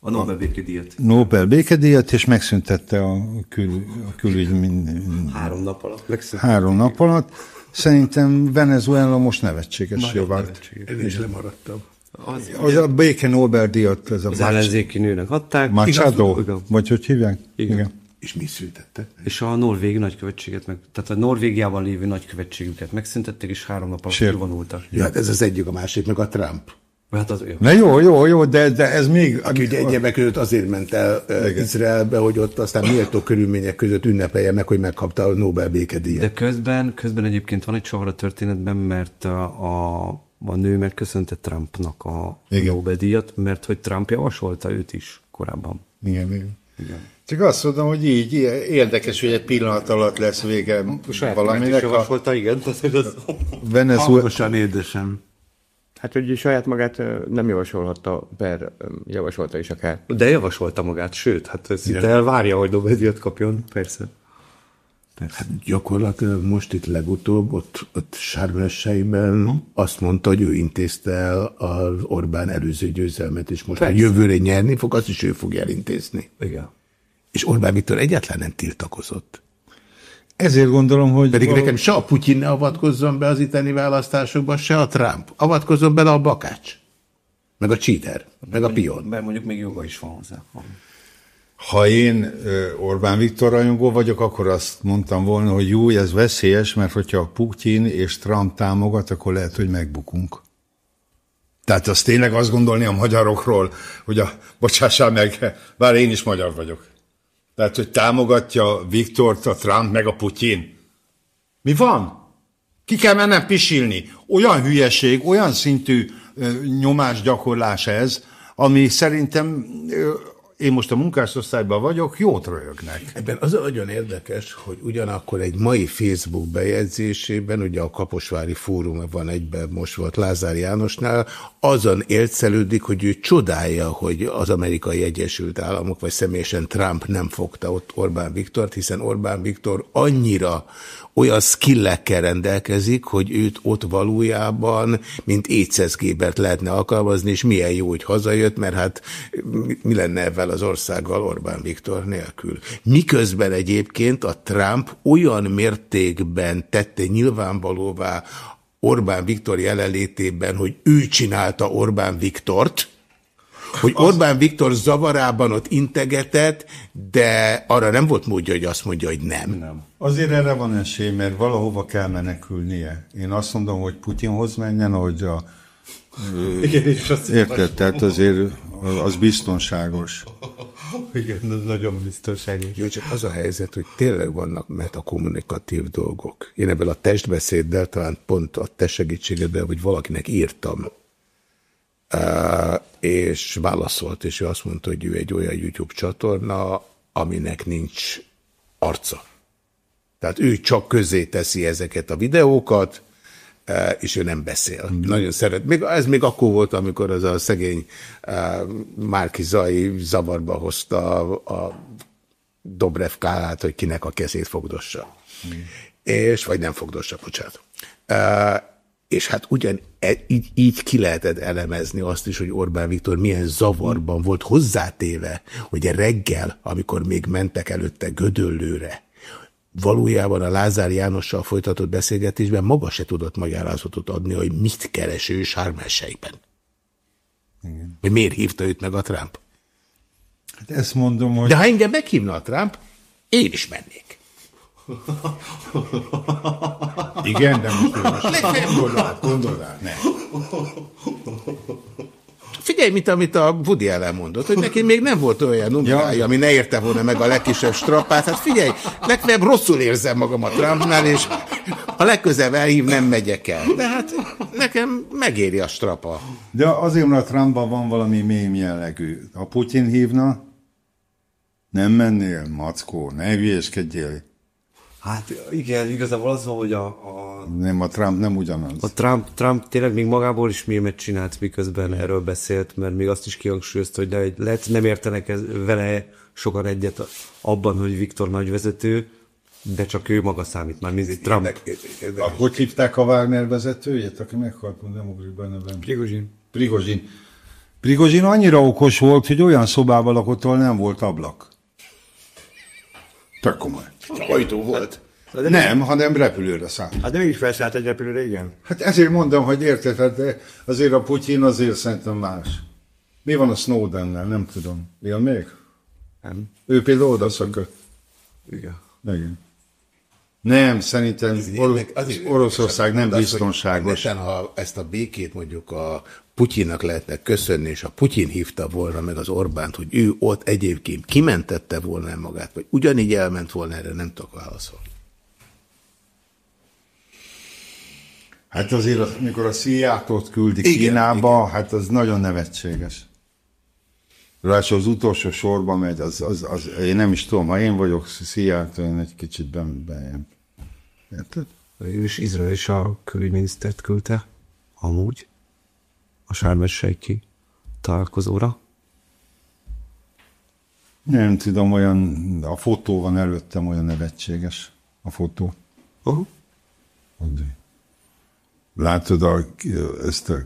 A Nobel békedíjat. Nobel békedíjat, és megszüntette a, kül, a külügy mind, Három nap alatt. Megszűnt. három nap alatt. Szerintem Venezuela most nevetséges vált. Én is lemaradtam. Az, Az a béke Nobel-díjat, ez a az ellenzéki nőnek adták. Machado, Igen. vagy hogy hívják? Igen. És mi szüntette? És a norvég nagykövetséget, meg, tehát a Norvégiában lévő nagykövetségüket megszüntették, és három nap alatt Sért. kivonultak. Ja, hát ez az egyik, a másik, meg a Trump. Hát az jó. Na jó, jó, jó, de, de ez még... Aki ugye egyebek között azért ment el uh, Izraelbe, hogy ott aztán méltó körülmények között ünnepelje meg, hogy megkapta a Nobel békedíjat. De közben, közben egyébként van egy csavar a történetben, mert a, a, a nő megköszönte Trumpnak a Igen. Nobel-díjat, mert hogy Trump javasolta őt is korábban. Igen, igen. igen. Csak azt mondom, hogy így érdekes, hogy egy pillanat alatt lesz vége valaminek. A javasolta, igen. Venezuela... Hangosan édesem. Hát, hogy saját magát nem javasolhatta, per javasolta is akár. De javasolta magát, sőt, hát szinte elvárja, hogy Nobel-díjat kapjon, persze. Hát gyakorlatilag most itt legutóbb, ott, ott Sármeseiben azt mondta, hogy ő intézte el az Orbán előző győzelmet, és most a Persze. jövőre nyerni fog, azt is ő fogja elintézni. Igen. És Orbán Viktor egyáltalán nem tiltakozott. Ezért gondolom, hogy... Pedig való- nekem se a Putyin ne avatkozzon be az itteni választásokba, se a Trump. Avatkozzon bele a Bakács. Meg a Cheater. Meg a Pion. Mert mondjuk még joga is van hozzá. Ha én Orbán Viktor rajongó vagyok, akkor azt mondtam volna, hogy jó, ez veszélyes, mert hogyha Putin és Trump támogat, akkor lehet, hogy megbukunk. Tehát azt tényleg azt gondolni a magyarokról, hogy a, bocsássál meg, bár én is magyar vagyok. Tehát, hogy támogatja Viktort, a Trump, meg a Putyin. Mi van? Ki kell mennem pisilni. Olyan hülyeség, olyan szintű ö, nyomásgyakorlás ez, ami szerintem én most a munkásosztályban vagyok, jót röhögnek. Ebben az nagyon érdekes, hogy ugyanakkor egy mai Facebook bejegyzésében, ugye a Kaposvári Fórum van egyben, most volt Lázár Jánosnál, azon élcelődik, hogy ő csodálja, hogy az amerikai Egyesült Államok, vagy személyesen Trump nem fogta ott Orbán Viktort, hiszen Orbán Viktor annyira olyan skillekkel rendelkezik, hogy őt ott valójában, mint étszeszgébert lehetne alkalmazni, és milyen jó, hogy hazajött, mert hát mi lenne ebben az országgal Orbán Viktor nélkül. Miközben egyébként a Trump olyan mértékben tette nyilvánvalóvá Orbán Viktor jelenlétében, hogy ő csinálta Orbán Viktort, hogy Orbán Viktor zavarában ott integetett, de arra nem volt módja, hogy azt mondja, hogy nem. Nem. Azért erre van esély, mert valahova kell menekülnie. Én azt mondom, hogy Putyinhoz menjen, ahogy a... Igen, és azt Érted? Tehát azért az biztonságos. Igen, ez nagyon biztonságos. Jó, csak az a helyzet, hogy tényleg vannak metakommunikatív dolgok. Én ebből a testbeszéddel talán pont a te segítségedben, hogy valakinek írtam, és válaszolt, és ő azt mondta, hogy ő egy olyan YouTube csatorna, aminek nincs arca. Tehát ő csak közé teszi ezeket a videókat, és ő nem beszél. Mm. Nagyon szeret. Még, ez még akkor volt, amikor az a szegény uh, Márki Zai zavarba hozta a, Dobrev Kálát, hogy kinek a kezét fogdossa. Mm. És, vagy nem fogdossa, bocsánat. Uh, és hát ugyan e, így, így ki lehetett elemezni azt is, hogy Orbán Viktor milyen zavarban volt hozzátéve, hogy reggel, amikor még mentek előtte Gödöllőre, valójában a Lázár Jánossal folytatott beszélgetésben maga se tudott magyarázatot adni, hogy mit keres ő Sármelsejben. Hogy miért hívta őt meg a Trump. Hát ezt mondom, hogy... De ha engem meghívna a Trump, én is mennék. Igen, de most gondold át, ne. Figyelj, mint amit a Woody Allen mondott, hogy neki még nem volt olyan numerája, ami ne érte volna meg a legkisebb strappát. Hát figyelj, legfeljebb rosszul érzem magam a Trumpnál, és ha legközelebb elhív, nem megyek el. De hát nekem megéri a strapa. De azért, mert a Trumpban van valami mém jellegű. Ha Putyin hívna, nem mennél, mackó, ne hülyéskedjél. Hát igen, igazából az van, hogy a, a, Nem, a Trump nem ugyanaz. a Trump, Trump tényleg még magából is mémet csinált, miközben erről beszélt, mert még azt is kihangsúlyozta, hogy de lehet nem értenek ez, vele sokan egyet abban, hogy Viktor nagyvezető, de csak ő maga számít már, mint Trump. Érdek- érdekes. Hogy hívták a Wagner vezetőjét, aki meghalt, nem ugrik be a nevem. Prigozsin. Prigozsin. Prigozsin annyira okos volt, hogy olyan szobában lakott, ahol nem volt ablak. Tök komoly. Ajtó volt. Nem, hanem repülőre szállt. Hát de mégis felszállt egy repülőre, igen. Hát ezért mondom, hogy érted, hát de azért a Putyin azért szerintem más. Mi van a Snowdennel? Nem tudom. Él még? Nem. Ő például oda szökött. Igen. Igen. Nem, szerintem Or- Meg azért- Oroszország nem biztonságos. Neten, ha ezt a békét mondjuk a Putyinnak lehetne köszönni, és a Putyin hívta volna meg az Orbánt, hogy ő ott egyébként kimentette volna el magát, vagy ugyanígy elment volna erre, nem tudok válaszolni. Hát azért, az, mikor a CIA-t küldik Igen, Kínába, hát az nagyon nevetséges. Ráadásul az utolsó sorba megy, az, az, az, én nem is tudom, ha én vagyok CIA-t, én egy kicsit bejebb. Érted? Ő is Izrael is a külügyminisztert küldte, amúgy, a Sármessejki találkozóra. Nem tudom, olyan, a fotó van előttem, olyan nevetséges a fotó. Uh-huh. Addig. Látod a, ezt a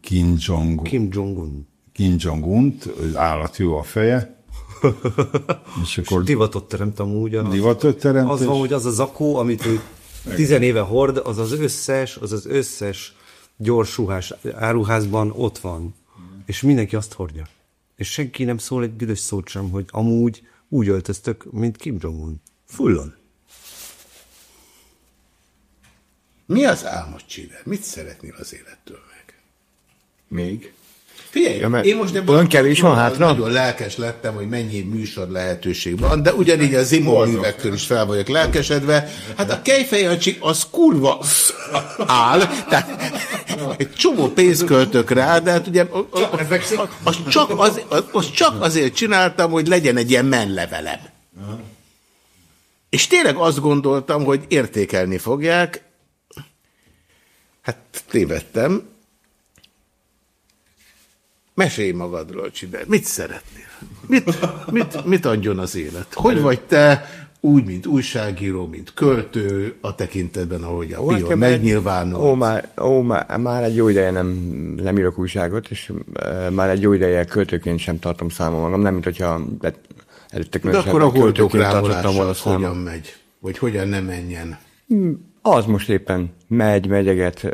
Kim Jong, Kim Jong-un. Kim Jong-unt, állat jó a feje, és akkor Divatot teremt amúgy. A, divatot teremt, az van, és- hogy az a zakó, amit ő tizenéve hord, az az összes, az az összes gyorsuhás áruházban ott van. És mindenki azt hordja. És senki nem szól egy büdös szót sem, hogy amúgy Úgy öltöztök, mint Kim Jong-un. Fullon. Mi az álmod, Csiver? Mit szeretnél az élettől meg? Még? Figyelj, Ja, én most nem olyan kevés van hátra? Nagyon lelkes lettem, hogy mennyi műsor lehetőség van, de ugyanígy a Zimó művektől is fel vagyok lelkesedve. Hát a Kejfejancsi az kurva áll, tehát egy csomó pénzt költök rá, de hát ugye az csak, az, az csak azért csináltam, hogy legyen egy ilyen menlevelem. És tényleg azt gondoltam, hogy értékelni fogják. Hát tévedtem. Mesélj magadról, Csider. Mit szeretnél? Mit, mit, mit adjon az élet? Hogy vagy te úgy, mint újságíró, mint költő, a tekintetben, ahogy a pion nekem megnyilvánul? Ó, már, ó, már, már egy jó ideje nem, nem írok újságot, és e, már egy jó ideje költőként sem tartom számon magam, nem, mint hogyha de, előtte De akkor a rámulása számon. hogyan megy? Vagy hogyan nem menjen? Az most éppen megy, megyeget,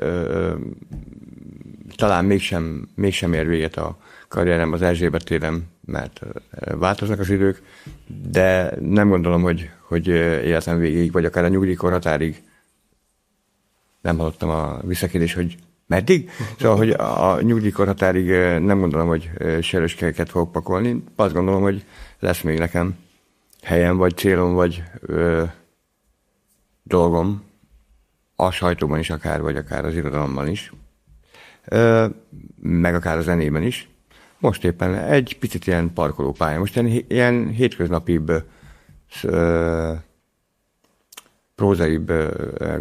talán mégsem, mégsem ér véget a karrierem az Erzsébet téren, mert változnak az idők, de nem gondolom, hogy, hogy életem végéig, vagy akár a nyugdíjkor határig nem hallottam a visszakérdés, hogy meddig? Szóval, hogy a nyugdíjkor határig nem gondolom, hogy ö, söröskeket fogok pakolni. Azt gondolom, hogy lesz még nekem helyem, vagy célom, vagy ö, dolgom, a sajtóban is akár, vagy akár az irodalomban is, meg akár a zenében is. Most éppen egy picit ilyen parkolópálya. Most ilyen, ilyen hétköznapibb, prózaibb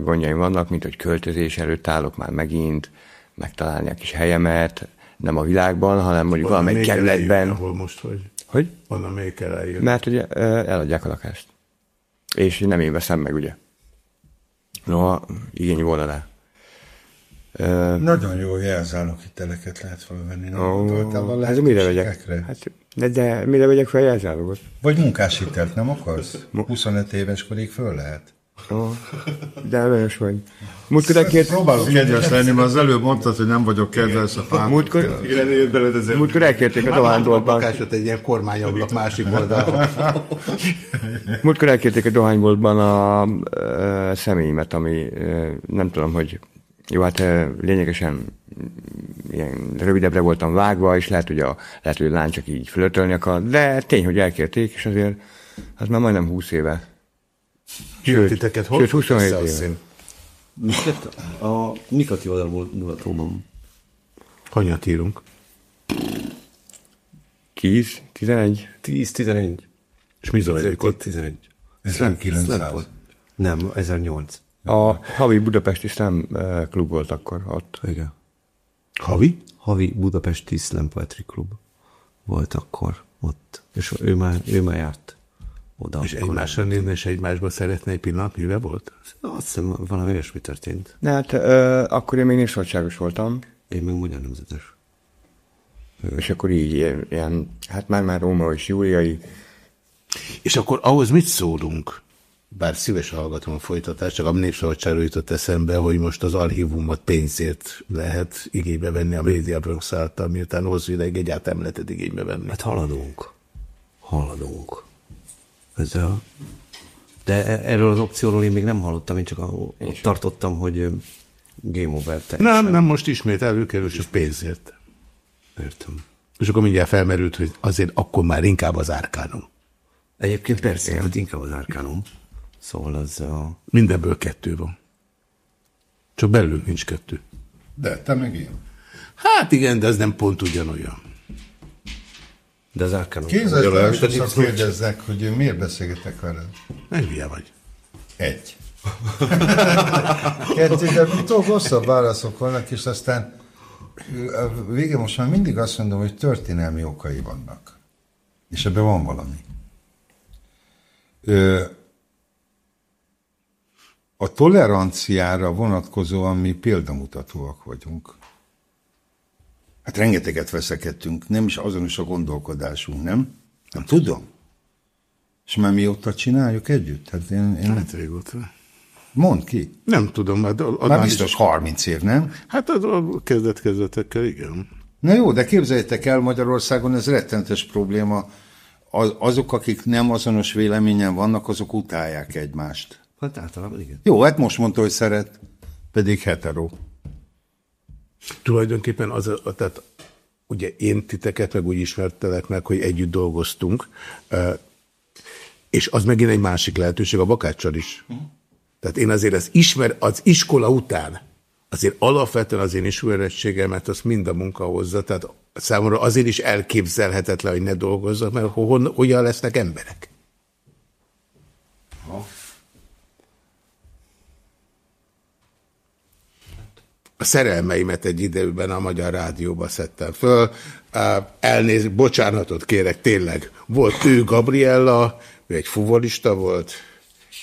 gondjaim vannak, mint hogy költözés előtt állok már megint, megtalálni a kis helyemet, nem a világban, hanem mondjuk valamelyik Még eljön, kerületben. Ahol most vagy. Hogy? Onnan még kell eljönni. Mert ugye eladják a lakást. És nem én veszem meg, ugye. Noha igény volna rá. Nagyon jó jelzálók hiteleket lehet felvenni. Nem hát mire vegyek? Hát, de, de mire vegyek fel jelzálogot? Vagy munkáshitelt nem akarsz? 25 éves korig föl lehet. Ó, de vörös vagy. Múltkor elkért, Próbálok kedves lenni, mert az előbb mondtad, hogy nem vagyok kedves a fának. múltkor, múltkor elkérték a dohányboltban. Lakásot egy ilyen kormányablak másik oldalon. Múltkor elkérték a dohányboltban a ö, személyemet, ami nem tudom, hogy jó, hát lényegesen mm, ilyen rövidebbre voltam vágva, és lehet, hogy a, lehet, hogy a lány csak így flörtölni akar, de tény, hogy elkérték, és azért az már majdnem 20 éve. Sőt, Titeket hol sőt fut 27 össze a éve. szín? Minket a Nikati oldal volt Nugatóban. Hanyat írunk? 10, 11, 10-11. És mi zajlik ott? 11. 1900. Nem, 1008. A havi budapesti szám ö, klub volt akkor ott. Igen. Havi? Havi Budapesti Slam Poetry Club volt akkor ott. És ő már, ő már járt oda. És egymásra nézni, és egymásba szeretne egy pillanat, mivel volt? Azt hiszem, valami olyasmi történt. De hát ö, akkor én még népszabadságos voltam, Én meg magyar nemzetes. és akkor így ilyen, ilyen hát már már Róma és Júliai, És akkor ahhoz mit szólunk? Bár szívesen hallgatom a folytatást, csak a népszabadságról jutott eszembe, hogy most az archívumot pénzért lehet igénybe venni a Média Bronx által, miután hosszú ideig egyáltalán nem lehetett igénybe venni. Hát haladunk. Haladunk. Ezzel. De e- erről az opcióról én még nem hallottam, én csak a, ott tartottam, hogy game over te. Nem, nem, most ismét előkerül, és pénzért. Értem. És akkor mindjárt felmerült, hogy azért akkor már inkább az árkánom. Egyébként persze, hát inkább az árkánum. Szóval az a... Mindenből kettő van. Csak belül nincs kettő. De te meg én. Hát igen, de ez nem pont ugyanolyan. De az árkánum... Képzeld Jól el, elmondtad, hogy azt kérdezzek, hogy miért beszélgetek veled? Nem hülye vagy. Egy. Kettő, de mitől hosszabb válaszok vannak, és aztán a vége most már mindig azt mondom, hogy történelmi okai vannak. És ebben van valami. Ö, a toleranciára vonatkozóan mi példamutatóak vagyunk. Hát rengeteget veszekedtünk, nem is azonos a gondolkodásunk, nem? Nem tudom. És már mióta csináljuk együtt? Hát én, én Hát régóta. mondd ki. Nem tudom, mert Már annál biztos 30 év, nem? Hát az a kezdet-kezdetekkel, igen. Na jó, de képzeljétek el, Magyarországon ez rettenetes probléma. azok, akik nem azonos véleményen vannak, azok utálják egymást. Hát általában igen. Jó, hát most mondta, hogy szeret, pedig hetero. Tulajdonképpen az, a, tehát ugye én titeket meg úgy ismertelek meg, hogy együtt dolgoztunk, és az megint egy másik lehetőség a Bakáccsal is. Tehát én azért az, ismer, az iskola után azért alapvetően az én ismerettségemet azt mind a munka hozza, tehát számomra azért is elképzelhetetlen, hogy ne dolgozzak, mert hon, hogyan lesznek emberek? A szerelmeimet egy időben a Magyar Rádióba szedtem föl. Elnéz, bocsánatot kérek, tényleg. Volt ő Gabriella, ő egy fuvolista volt,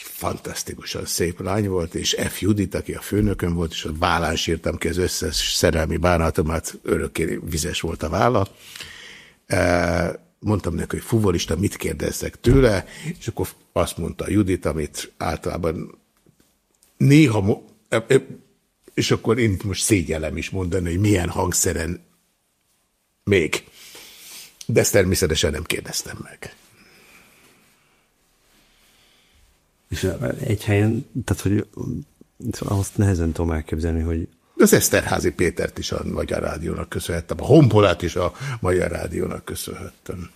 fantasztikusan szép lány volt, és F. Judit, aki a főnököm volt, és a vállán sírtam ki az összes szerelmi bánatomat, örökké vizes volt a válla. Mondtam neki, hogy fuvolista, mit kérdezzek tőle, és akkor azt mondta Judit, amit általában néha, és akkor én most szégyellem is mondani, hogy milyen hangszeren még. De ezt természetesen nem kérdeztem meg. És egy helyen, tehát hogy azt nehezen tudom elképzelni, hogy az Eszterházi Pétert is a Magyar Rádiónak köszönhettem, a Honpolát is a Magyar Rádiónak köszönhettem.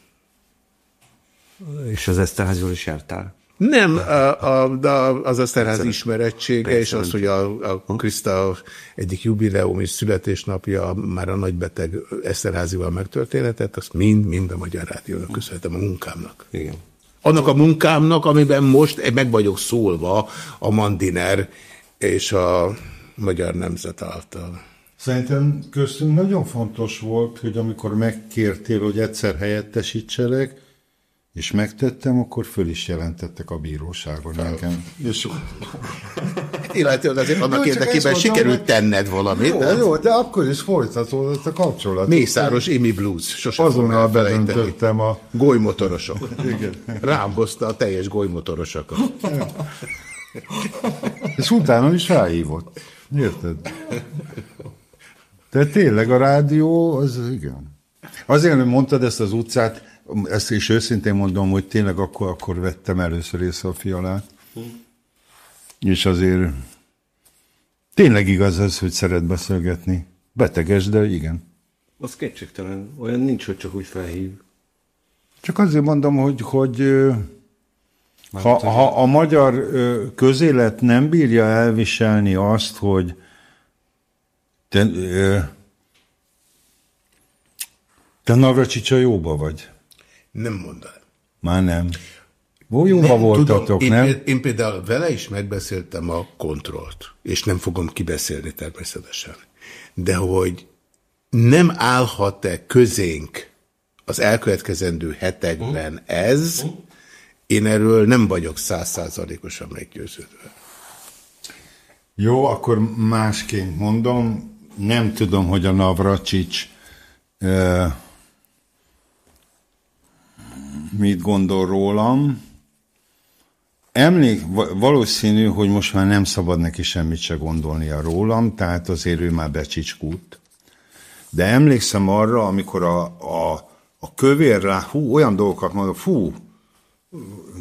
És az Eszterházról is jártál? Nem, a, a, de az Eszterház ismerettsége, Persze, és az, hogy a, a Krista egyik jubileum és születésnapja már a nagybeteg Eszterházival megtörténhetett, azt mind-mind a Magyar Rádiónak köszönhetem a munkámnak. Igen annak a munkámnak, amiben most meg vagyok szólva a Mandiner és a Magyar Nemzet által. Szerintem köztünk nagyon fontos volt, hogy amikor megkértél, hogy egyszer helyettesítselek, és megtettem, akkor föl is jelentettek a bíróságon Fel. engem. És... Illetve azért annak jó, érdekében sikerült hogy... tenned valamit. Jó, de... jó, de akkor is folytatódott a kapcsolat. Mészáros Imi Blues. Sosem Azonnal bedöntöttem a... Golymotorosok. Igen. Rám hozta a teljes golymotorosokat. És utána is ráhívott. Érted? De tényleg a rádió, az igen. Azért, hogy mondtad ezt az utcát, ezt is őszintén mondom, hogy tényleg akkor, akkor vettem először észre a fialát. Hm. És azért tényleg igaz az, hogy szeret beszélgetni. Beteges, de igen. Az kétségtelen. Olyan nincs, hogy csak úgy felhív. Csak azért mondom, hogy, hogy ha, ha a magyar közélet nem bírja elviselni azt, hogy te, te Navracsicsa jóba vagy. Nem mondanám. Már nem. Bolyumba voltatok, tudom, nem? Én, én például vele is megbeszéltem a kontrollt, és nem fogom kibeszélni természetesen. De hogy nem állhat-e közénk az elkövetkezendő hetekben ez, én erről nem vagyok százszázalékosan meggyőződve. Jó, akkor másként mondom, nem tudom, hogy a Navracsics uh, mit gondol rólam. Emlék, valószínű, hogy most már nem szabad neki semmit se gondolnia rólam, tehát azért ő már becsicskult. De emlékszem arra, amikor a, a, a kövér rá, hú, olyan dolgokat mondok, fú,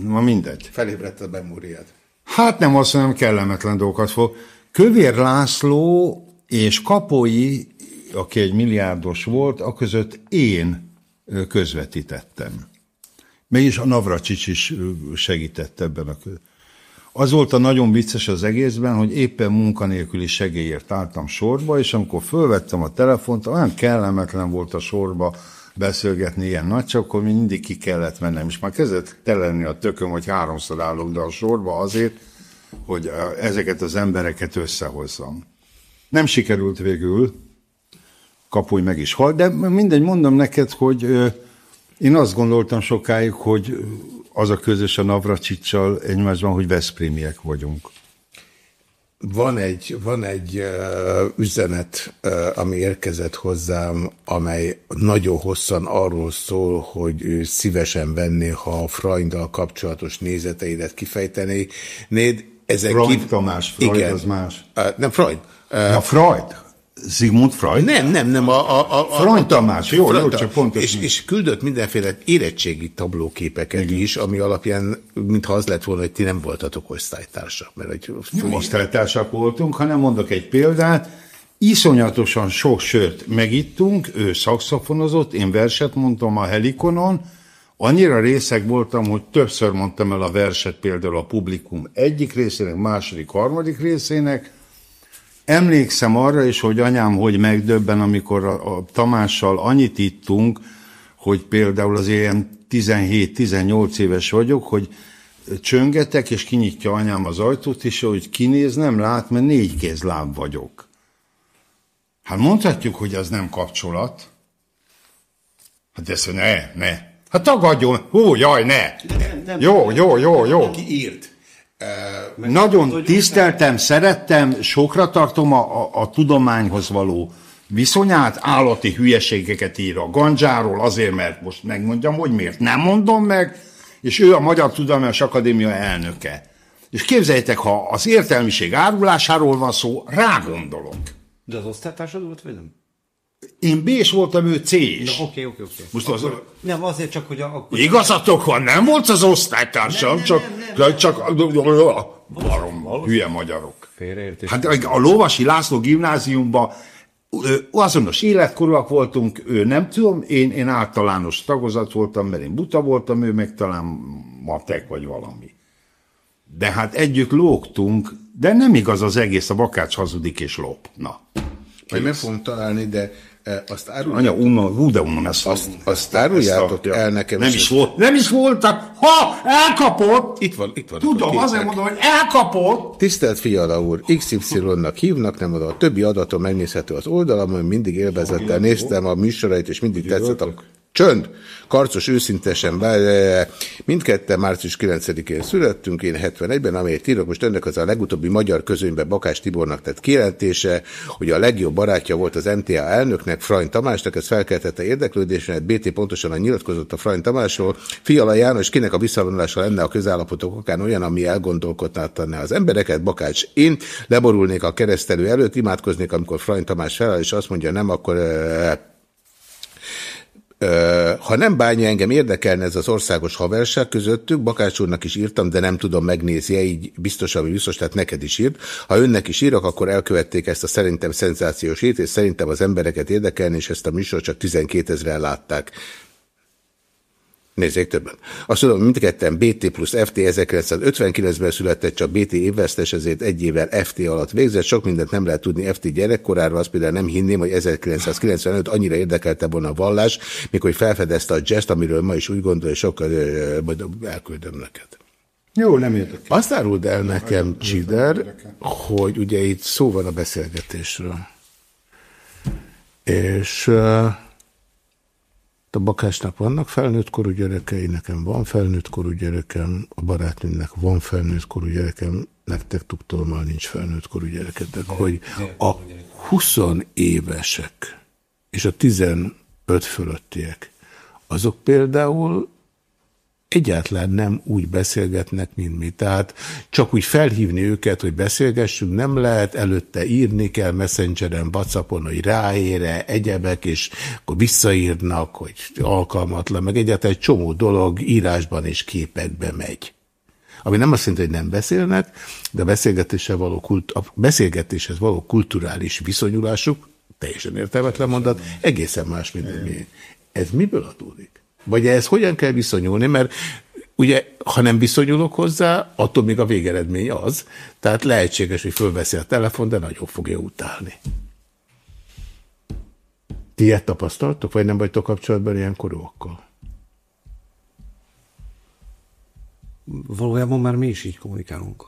ma mindegy. Felébredt a memóriád. Hát nem azt mondom, kellemetlen dolgokat fog. Kövér László és Kapoi, aki egy milliárdos volt, a között én közvetítettem. Mégis a Navracsics is segített ebben a kö. Az volt a nagyon vicces az egészben, hogy éppen munkanélküli segélyért álltam sorba, és amikor fölvettem a telefont, olyan kellemetlen volt a sorba beszélgetni ilyen nagy, csak akkor mindig ki kellett mennem, és már kezdett telenni a tököm, hogy háromszor állok be a sorba azért, hogy ezeket az embereket összehozzam. Nem sikerült végül, kapuj meg is halt, de mindegy, mondom neked, hogy én azt gondoltam sokáig, hogy az a közös a Navracsicsal egymásban, hogy Veszprémiek vagyunk. Van egy, van egy uh, üzenet, uh, ami érkezett hozzám, amely nagyon hosszan arról szól, hogy ő szívesen venné, ha a Freunddal kapcsolatos nézeteidet kifejtenéd. Ezek Freud, ki... Tamás, Freud igen. az más. Uh, nem, Freud. Uh, ja, Freud? Sigmund Freud? Nem, nem, nem. A, a, a, a Frany Tamás, jó, Frany jó, csak pontos. És, és küldött mindenféle érettségi tablóképeket is, ami alapján, mintha az lett volna, hogy ti nem voltatok osztálytársak. Mert egy Nem osztálytársak voltunk, hanem mondok egy példát. Iszonyatosan sok sört megittunk, ő szakszafonozott, én verset mondtam a helikonon, annyira részeg voltam, hogy többször mondtam el a verset például a publikum egyik részének, második, harmadik részének. Emlékszem arra is, hogy anyám hogy megdöbben, amikor a, a Tamással annyit ittunk, hogy például az ilyen 17-18 éves vagyok, hogy csöngetek, és kinyitja anyám az ajtót, és hogy kinéz, nem lát, mert négy kézláb vagyok. Hát mondhatjuk, hogy az nem kapcsolat. Hát ezt mondja, ne, ne. Hát tagadjon, hú, jaj, ne. Jó, jó, jó, jó. Ki írt? Nagyon tiszteltem, szerettem, sokra tartom a, a, a tudományhoz való viszonyát, állati hülyeségeket ír a Gandzsáról, azért, mert most megmondjam, hogy miért nem mondom meg, és ő a Magyar Tudományos Akadémia elnöke. És képzeljétek, ha az értelmiség árulásáról van szó, rágondolok. De az osztálytársad volt, vagy nem? Én B-s voltam, ő C-s. Oké, oké, oké. Most az, Nem, azért csak, hogy a, akkor... Igazatok van, nem volt az osztálytársam, csak, csak, csak barom, hülye magyarok. Félreértés. Hát a Lovasi László gimnáziumban azonos életkorúak voltunk, ő nem tudom, én, én általános tagozat voltam, mert én buta voltam, ő meg talán matek vagy valami. De hát együtt lógtunk, de nem igaz az egész, a bakács hazudik és lop. Na. Majd meg fogom találni, de azt áruljátok, Anya, unna, hú, de unnom ezt. azt, azt áruljátok a- el nekem. Nem is volt, nem is voltak. Ha, elkapott! Itt van, itt van. Tudom, azért mondom, hogy elkapott! Tisztelt Fiala úr, XY-nak hívnak, nem oda. A többi adatom megnézhető az oldalamon, mindig élvezettel néztem a műsorait, és mindig tetszett a Csönd! Karcos őszintesen, eh, mindketten március 9-én születtünk, én 71-ben, amelyet írok, most ennek az a legutóbbi magyar közönyben Bakás Tibornak tett kijelentése, hogy a legjobb barátja volt az MTA elnöknek, Frany Tamásnak, ez felkeltette érdeklődésre, BT pontosan a nyilatkozott a Frany Tamásról. Fiala János, kinek a visszavonulása lenne a közállapotok okán olyan, ami elgondolkodtatná az embereket, Bakács én, leborulnék a keresztelő előtt, imádkoznék, amikor Frany Tamás feláll, és azt mondja, nem, akkor eh, ha nem bánja engem, érdekelne ez az országos haverság közöttük, Bakács úrnak is írtam, de nem tudom megnézni, így biztos, ami biztos, tehát neked is írt. Ha önnek is írok, akkor elkövették ezt a szerintem szenzációs hét, és szerintem az embereket érdekelni, és ezt a műsor csak 12 ezeren látták. Nézzék többen. Azt tudom, mindketten BT plusz FT 1959-ben született, csak BT évvesztes, ezért egy évvel FT alatt végzett. Sok mindent nem lehet tudni FT gyerekkoráról, azt például nem hinném, hogy 1995 annyira érdekelte volna a vallás, mikor felfedezte a jazz amiről ma is úgy gondol, és sokkal majd elküldöm neked. Jó, nem érdekel. Azt áruld el nekem, Csider, hogy ugye itt szó van a beszélgetésről. És uh, a Bakásnak vannak felnőtt korú gyerekei, nekem van felnőtt korú gyerekem, a barátnőmnek van felnőtt korú gyerekem, nektek tudtommal nincs felnőtt korú gyereketek, hogy a 20 évesek és a 15 fölöttiek, azok például egyáltalán nem úgy beszélgetnek, mint mi. Tehát csak úgy felhívni őket, hogy beszélgessünk, nem lehet, előtte írni kell messengeren, whatsappon, hogy ráére, egyebek, és akkor visszaírnak, hogy alkalmatlan, meg egyáltalán egy csomó dolog írásban és képekbe megy. Ami nem azt jelenti, hogy nem beszélnek, de a való, kult, a beszélgetéshez való kulturális viszonyulásuk, teljesen értelmetlen mondat, egészen más, mint mi. Ez miből adódik? Vagy ez hogyan kell viszonyulni, mert ugye, ha nem viszonyulok hozzá, attól még a végeredmény az, tehát lehetséges, hogy fölveszi a telefon, de nagyon fogja utálni. Ti ilyet tapasztaltok, vagy nem vagytok kapcsolatban ilyen korúakkal? Valójában már mi is így kommunikálunk.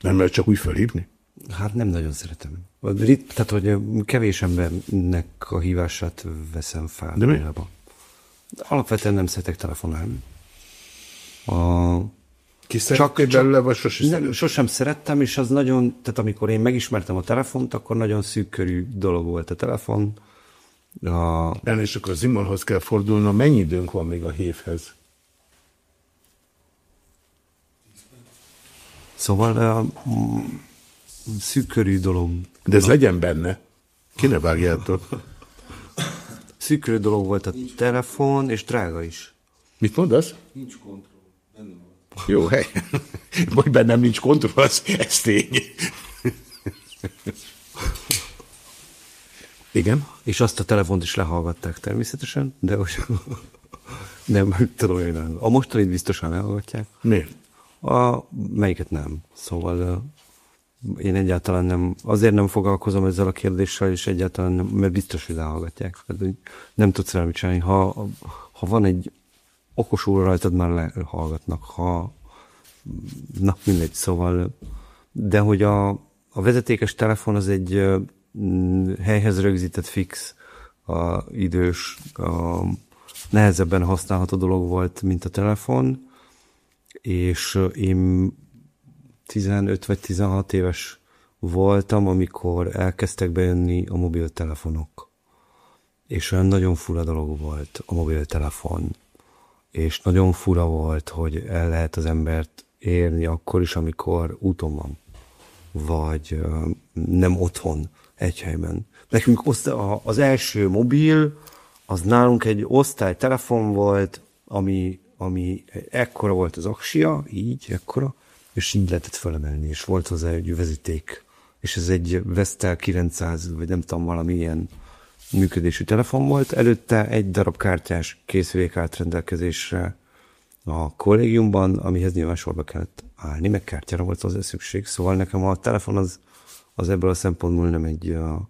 Nem lehet csak úgy felhívni? Hát nem nagyon szeretem. Rit, tehát, hogy kevés embernek a hívását veszem fel. De mi? valójában. Alapvetően nem szeretek telefonálni. A, Ki csak, belőle, vagy sosem nem, sosem szerettem, és az nagyon, tehát amikor én megismertem a telefont, akkor nagyon szűkkörű dolog volt a telefon. A, Nem, és akkor Zimonhoz kell fordulnom. Mennyi időnk van még a hévhez? szóval szűkkörű dolog. De ez legyen benne. Ki ne vágjátok? Szűkörű dolog volt a telefon, és drága is. Mit mondasz? Nincs kontroll. Jó, hely. Vagy bennem nincs kontroll, az, ez tény. Igen? És azt a telefont is lehallgatták természetesen, de most nem tudom, hogy nem. A mostanit biztosan lehallgatják. Miért? A, melyiket nem. Szóval én egyáltalán nem, azért nem foglalkozom ezzel a kérdéssel, és egyáltalán nem, mert biztos, hogy lehallgatják. Hogy nem tudsz rá mit csinálni. Ha, ha van egy okos óra rajtad, már lehallgatnak. Ha, na, mindegy, szóval, de hogy a, a vezetékes telefon az egy helyhez rögzített fix, a idős, a nehezebben használható dolog volt, mint a telefon, és én 15 vagy 16 éves voltam, amikor elkezdtek bejönni a mobiltelefonok. És olyan nagyon fura dolog volt a mobiltelefon. És nagyon fura volt, hogy el lehet az embert érni akkor is, amikor úton van. Vagy nem otthon, egy helyben. Nekünk az első mobil, az nálunk egy osztálytelefon volt, ami, ami ekkora volt az aksia, így, ekkora, és így lehetett felemelni, és volt hozzá egy vezeték, és ez egy Vestel 900, vagy nem tudom, valamilyen működésű telefon volt. Előtte egy darab kártyás készülék állt rendelkezésre a kollégiumban, amihez nyilván sorba kellett állni, meg kártyára volt az szükség. Szóval nekem a telefon az, az ebből a szempontból nem egy uh,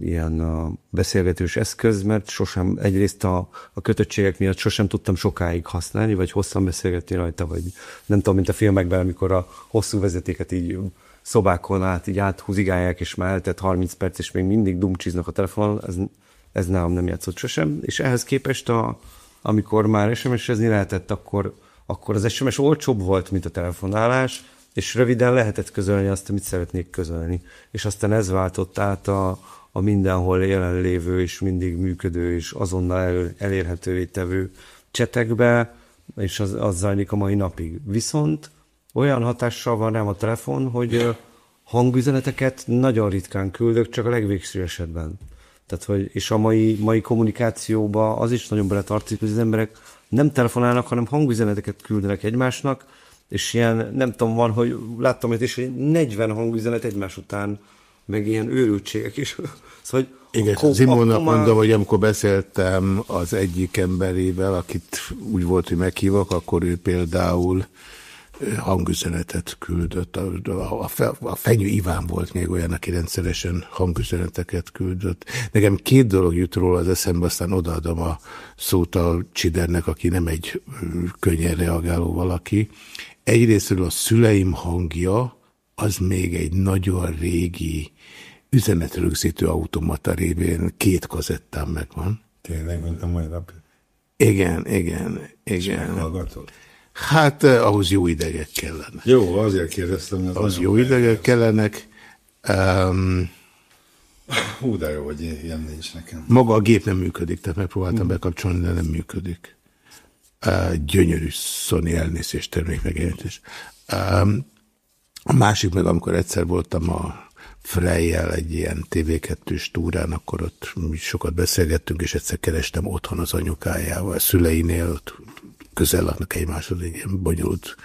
ilyen uh, beszélgetős eszköz, mert sosem, egyrészt a, a kötöttségek miatt sosem tudtam sokáig használni, vagy hosszan beszélgetni rajta, vagy nem tudom, mint a filmekben, amikor a hosszú vezetéket így szobákon át így áthúzigálják, és már eltett 30 perc, és még mindig dumcsiznak a telefonon, ez, ez nálam nem játszott sosem, és ehhez képest, a, amikor már SMS-ezni lehetett, akkor, akkor az SMS olcsóbb volt, mint a telefonálás, és röviden lehetett közölni azt, amit szeretnék közölni. És aztán ez váltott át a, a mindenhol jelenlévő és mindig működő és azonnal el, elérhetővé tevő csetekbe, és az, az zajlik a mai napig. Viszont olyan hatással van rám a telefon, hogy hangüzeneteket nagyon ritkán küldök, csak a legvégső esetben. Tehát, hogy, és a mai, mai kommunikációba az is nagyon beletartozik, hogy az emberek nem telefonálnak, hanem hangüzeneteket küldenek egymásnak, és ilyen, nem tudom, van, hogy láttam hogy is, hogy 40 hangüzenet egymás után, meg ilyen őrültségek is. szóval, hogy igen, akkor, Zimónak akkor mondom, hogy amikor beszéltem az egyik emberével, akit úgy volt, hogy meghívok, akkor ő például hangüzenetet küldött. A, a, a Fenyő Iván volt még olyan, aki rendszeresen hangüzeneteket küldött. Nekem két dolog jut róla az eszembe, aztán odaadom a szót a Csidernek, aki nem egy könnyen reagáló valaki. Egyrésztről a szüleim hangja, az még egy nagyon régi üzenetrögzítő automata révén két kazettán megvan. Tényleg, mint a mai nap. Igen, igen, igen. Hát eh, ahhoz jó idegek kellene. Jó, azért kérdeztem. Az jó idegek kellenek. Um, Hú, de jó, hogy ilyen nincs nekem. Maga a gép nem működik, tehát megpróbáltam hmm. bekapcsolni, de nem működik. Uh, gyönyörű Sony elnézést termék megjelentés. Um, a másik meg, amikor egyszer voltam a Frejjel egy ilyen TV2-s túrán, akkor ott sokat beszélgettünk, és egyszer kerestem otthon az anyukájával, a szüleinél, ott közel laknak egymáshoz egy ilyen bonyolult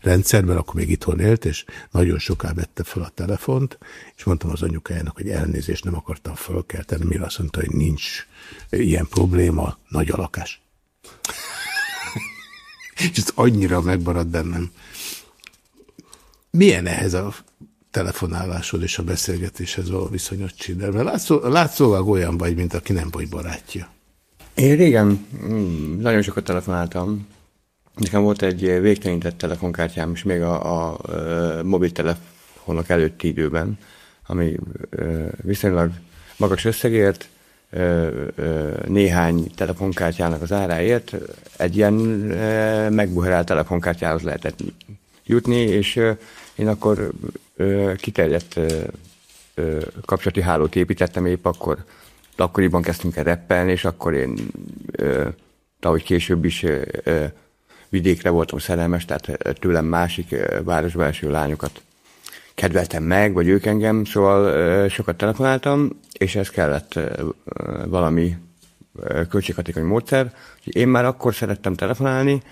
rendszerben, akkor még itthon élt, és nagyon soká vette fel a telefont, és mondtam az anyukájának, hogy elnézést nem akartam felkelteni, mire azt mondta, hogy nincs ilyen probléma, nagy a lakás. és ez annyira megmaradt bennem. Milyen ehhez a telefonáláshoz és a beszélgetéshez való viszonyot csinál? Mert látszó, látszólag olyan vagy, mint aki nem vagy barátja. Én régen mm, nagyon sokat telefonáltam. Nekem volt egy végtelenített telefonkártyám is még a, a, a mobiltelefonok előtti időben, ami viszonylag magas összegért, néhány telefonkártyának az áráért egy ilyen megbuherált telefonkártyához lehetett jutni, és én akkor kiterjedt kapcsolati hálót építettem épp akkor, akkoriban kezdtünk el reppelni, és akkor én, ahogy később is vidékre voltam szerelmes, tehát tőlem másik városba első lányokat kedveltem meg, vagy ők engem, szóval sokat telefonáltam, és ez kellett valami költséghatékony módszer. Én már akkor szerettem telefonálni,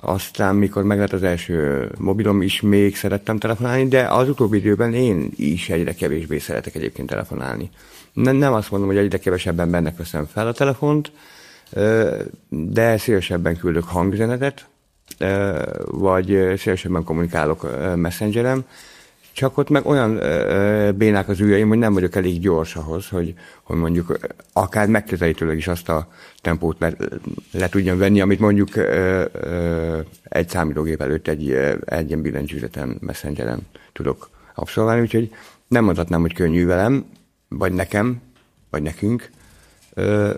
aztán, mikor meglett az első mobilom is, még szerettem telefonálni, de az utóbbi időben én is egyre kevésbé szeretek egyébként telefonálni. Nem, nem azt mondom, hogy egyre kevesebb embernek veszem fel a telefont, de szélesebben küldök hangüzenetet, vagy szélesebben kommunikálok messengerem, csak ott meg olyan bénák az űrjeim, hogy nem vagyok elég gyors ahhoz, hogy, hogy mondjuk akár megközelítőleg is azt a tempót le, le tudjam venni, amit mondjuk ö, ö, egy számítógép előtt egy, egy ilyen billentyűzeten, messengeren tudok abszolválni, úgyhogy nem mondhatnám, hogy könnyű velem, vagy nekem, vagy nekünk, ö,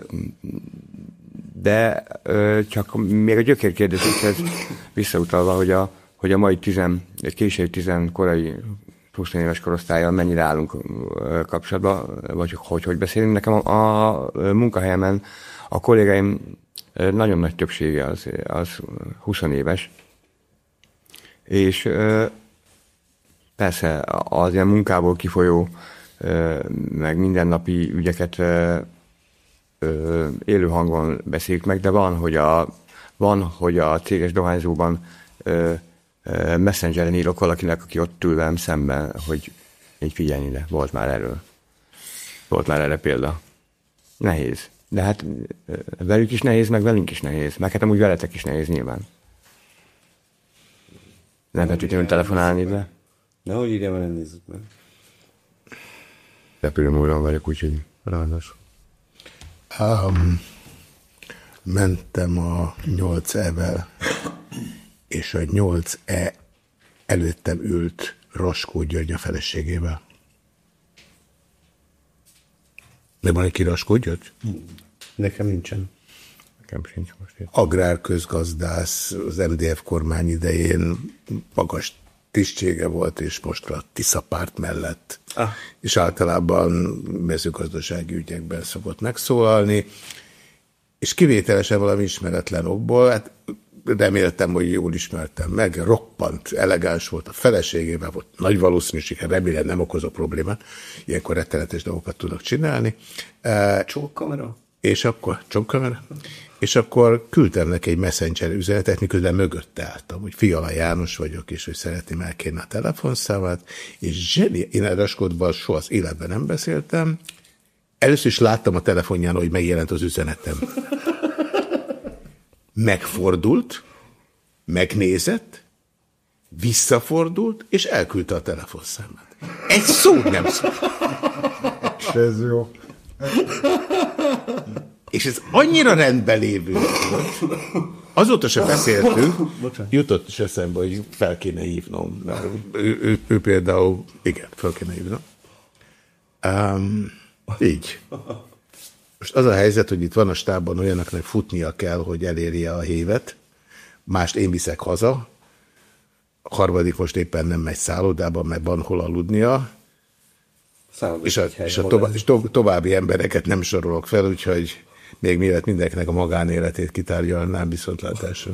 de ö, csak még a gyökérkérdéshez visszautalva, hogy a, hogy a mai tizen, késői tizen korai 20 éves korosztályjal mennyire állunk kapcsolatban, vagy hogy hogy beszélünk. Nekem a, a munkahelyemen a kollégáim nagyon nagy többsége az, az 20 éves, és persze az ilyen munkából kifolyó, meg mindennapi ügyeket élő hangon beszéljük meg, de van, hogy a, van, hogy a céges dohányzóban messengeren írok valakinek, aki ott ül velem szemben, hogy így figyelni ide. Volt már erről. Volt már erre példa. Nehéz. De hát velük is nehéz, meg velünk is nehéz. Meg hát amúgy veletek is nehéz nyilván. Nem feltétlenül telefonálni, de... De hogy ide van, nézzük meg. Repülőmúlon vagyok, úgyhogy ráadásul. Um, mentem a 8 evel és a 8E előttem ült Raskó György a feleségével. De van egy Raskó György? Nekem nincsen. Nekem sincs most itt. Agrárközgazdász az MDF kormány idején magas tisztsége volt, és most a Tisza párt mellett. Ah. És általában mezőgazdasági ügyekben szokott megszólalni, és kivételesen valami ismeretlen okból, hát reméltem, hogy jól ismertem meg, roppant, elegáns volt a feleségével, volt nagy valószínűség, remélem nem okozó problémát, ilyenkor rettenetes dolgokat tudok csinálni. Csókkamera? És akkor, csókkamera? És akkor küldtem neki egy messenger üzenetet, miközben mögötte álltam, hogy Fiala János vagyok, és hogy szeretném elkérni a telefonszámát, és zseni, én erőskodva soha az életben nem beszéltem, Először is láttam a telefonján, hogy megjelent az üzenetem megfordult, megnézett, visszafordult, és elküldte a telefonszámát. Egy szó nem szó. Ez jó. És ez annyira rendben lévő volt. Azóta se beszéltünk, jutott is eszembe, hogy fel kéne hívnom. Mert ő, ő, ő például, igen, fel kéne hívnom. Um, így. Most az a helyzet, hogy itt van a stábban olyanaknak futnia kell, hogy elérje a hévet, mást én viszek haza, a harmadik most éppen nem megy szállodában, mert van hol aludnia, és, a, és, a tovább, és to, további embereket nem sorolok fel, úgyhogy még mielőtt mindenkinek a magánéletét kitárgyalnám viszontlátásra.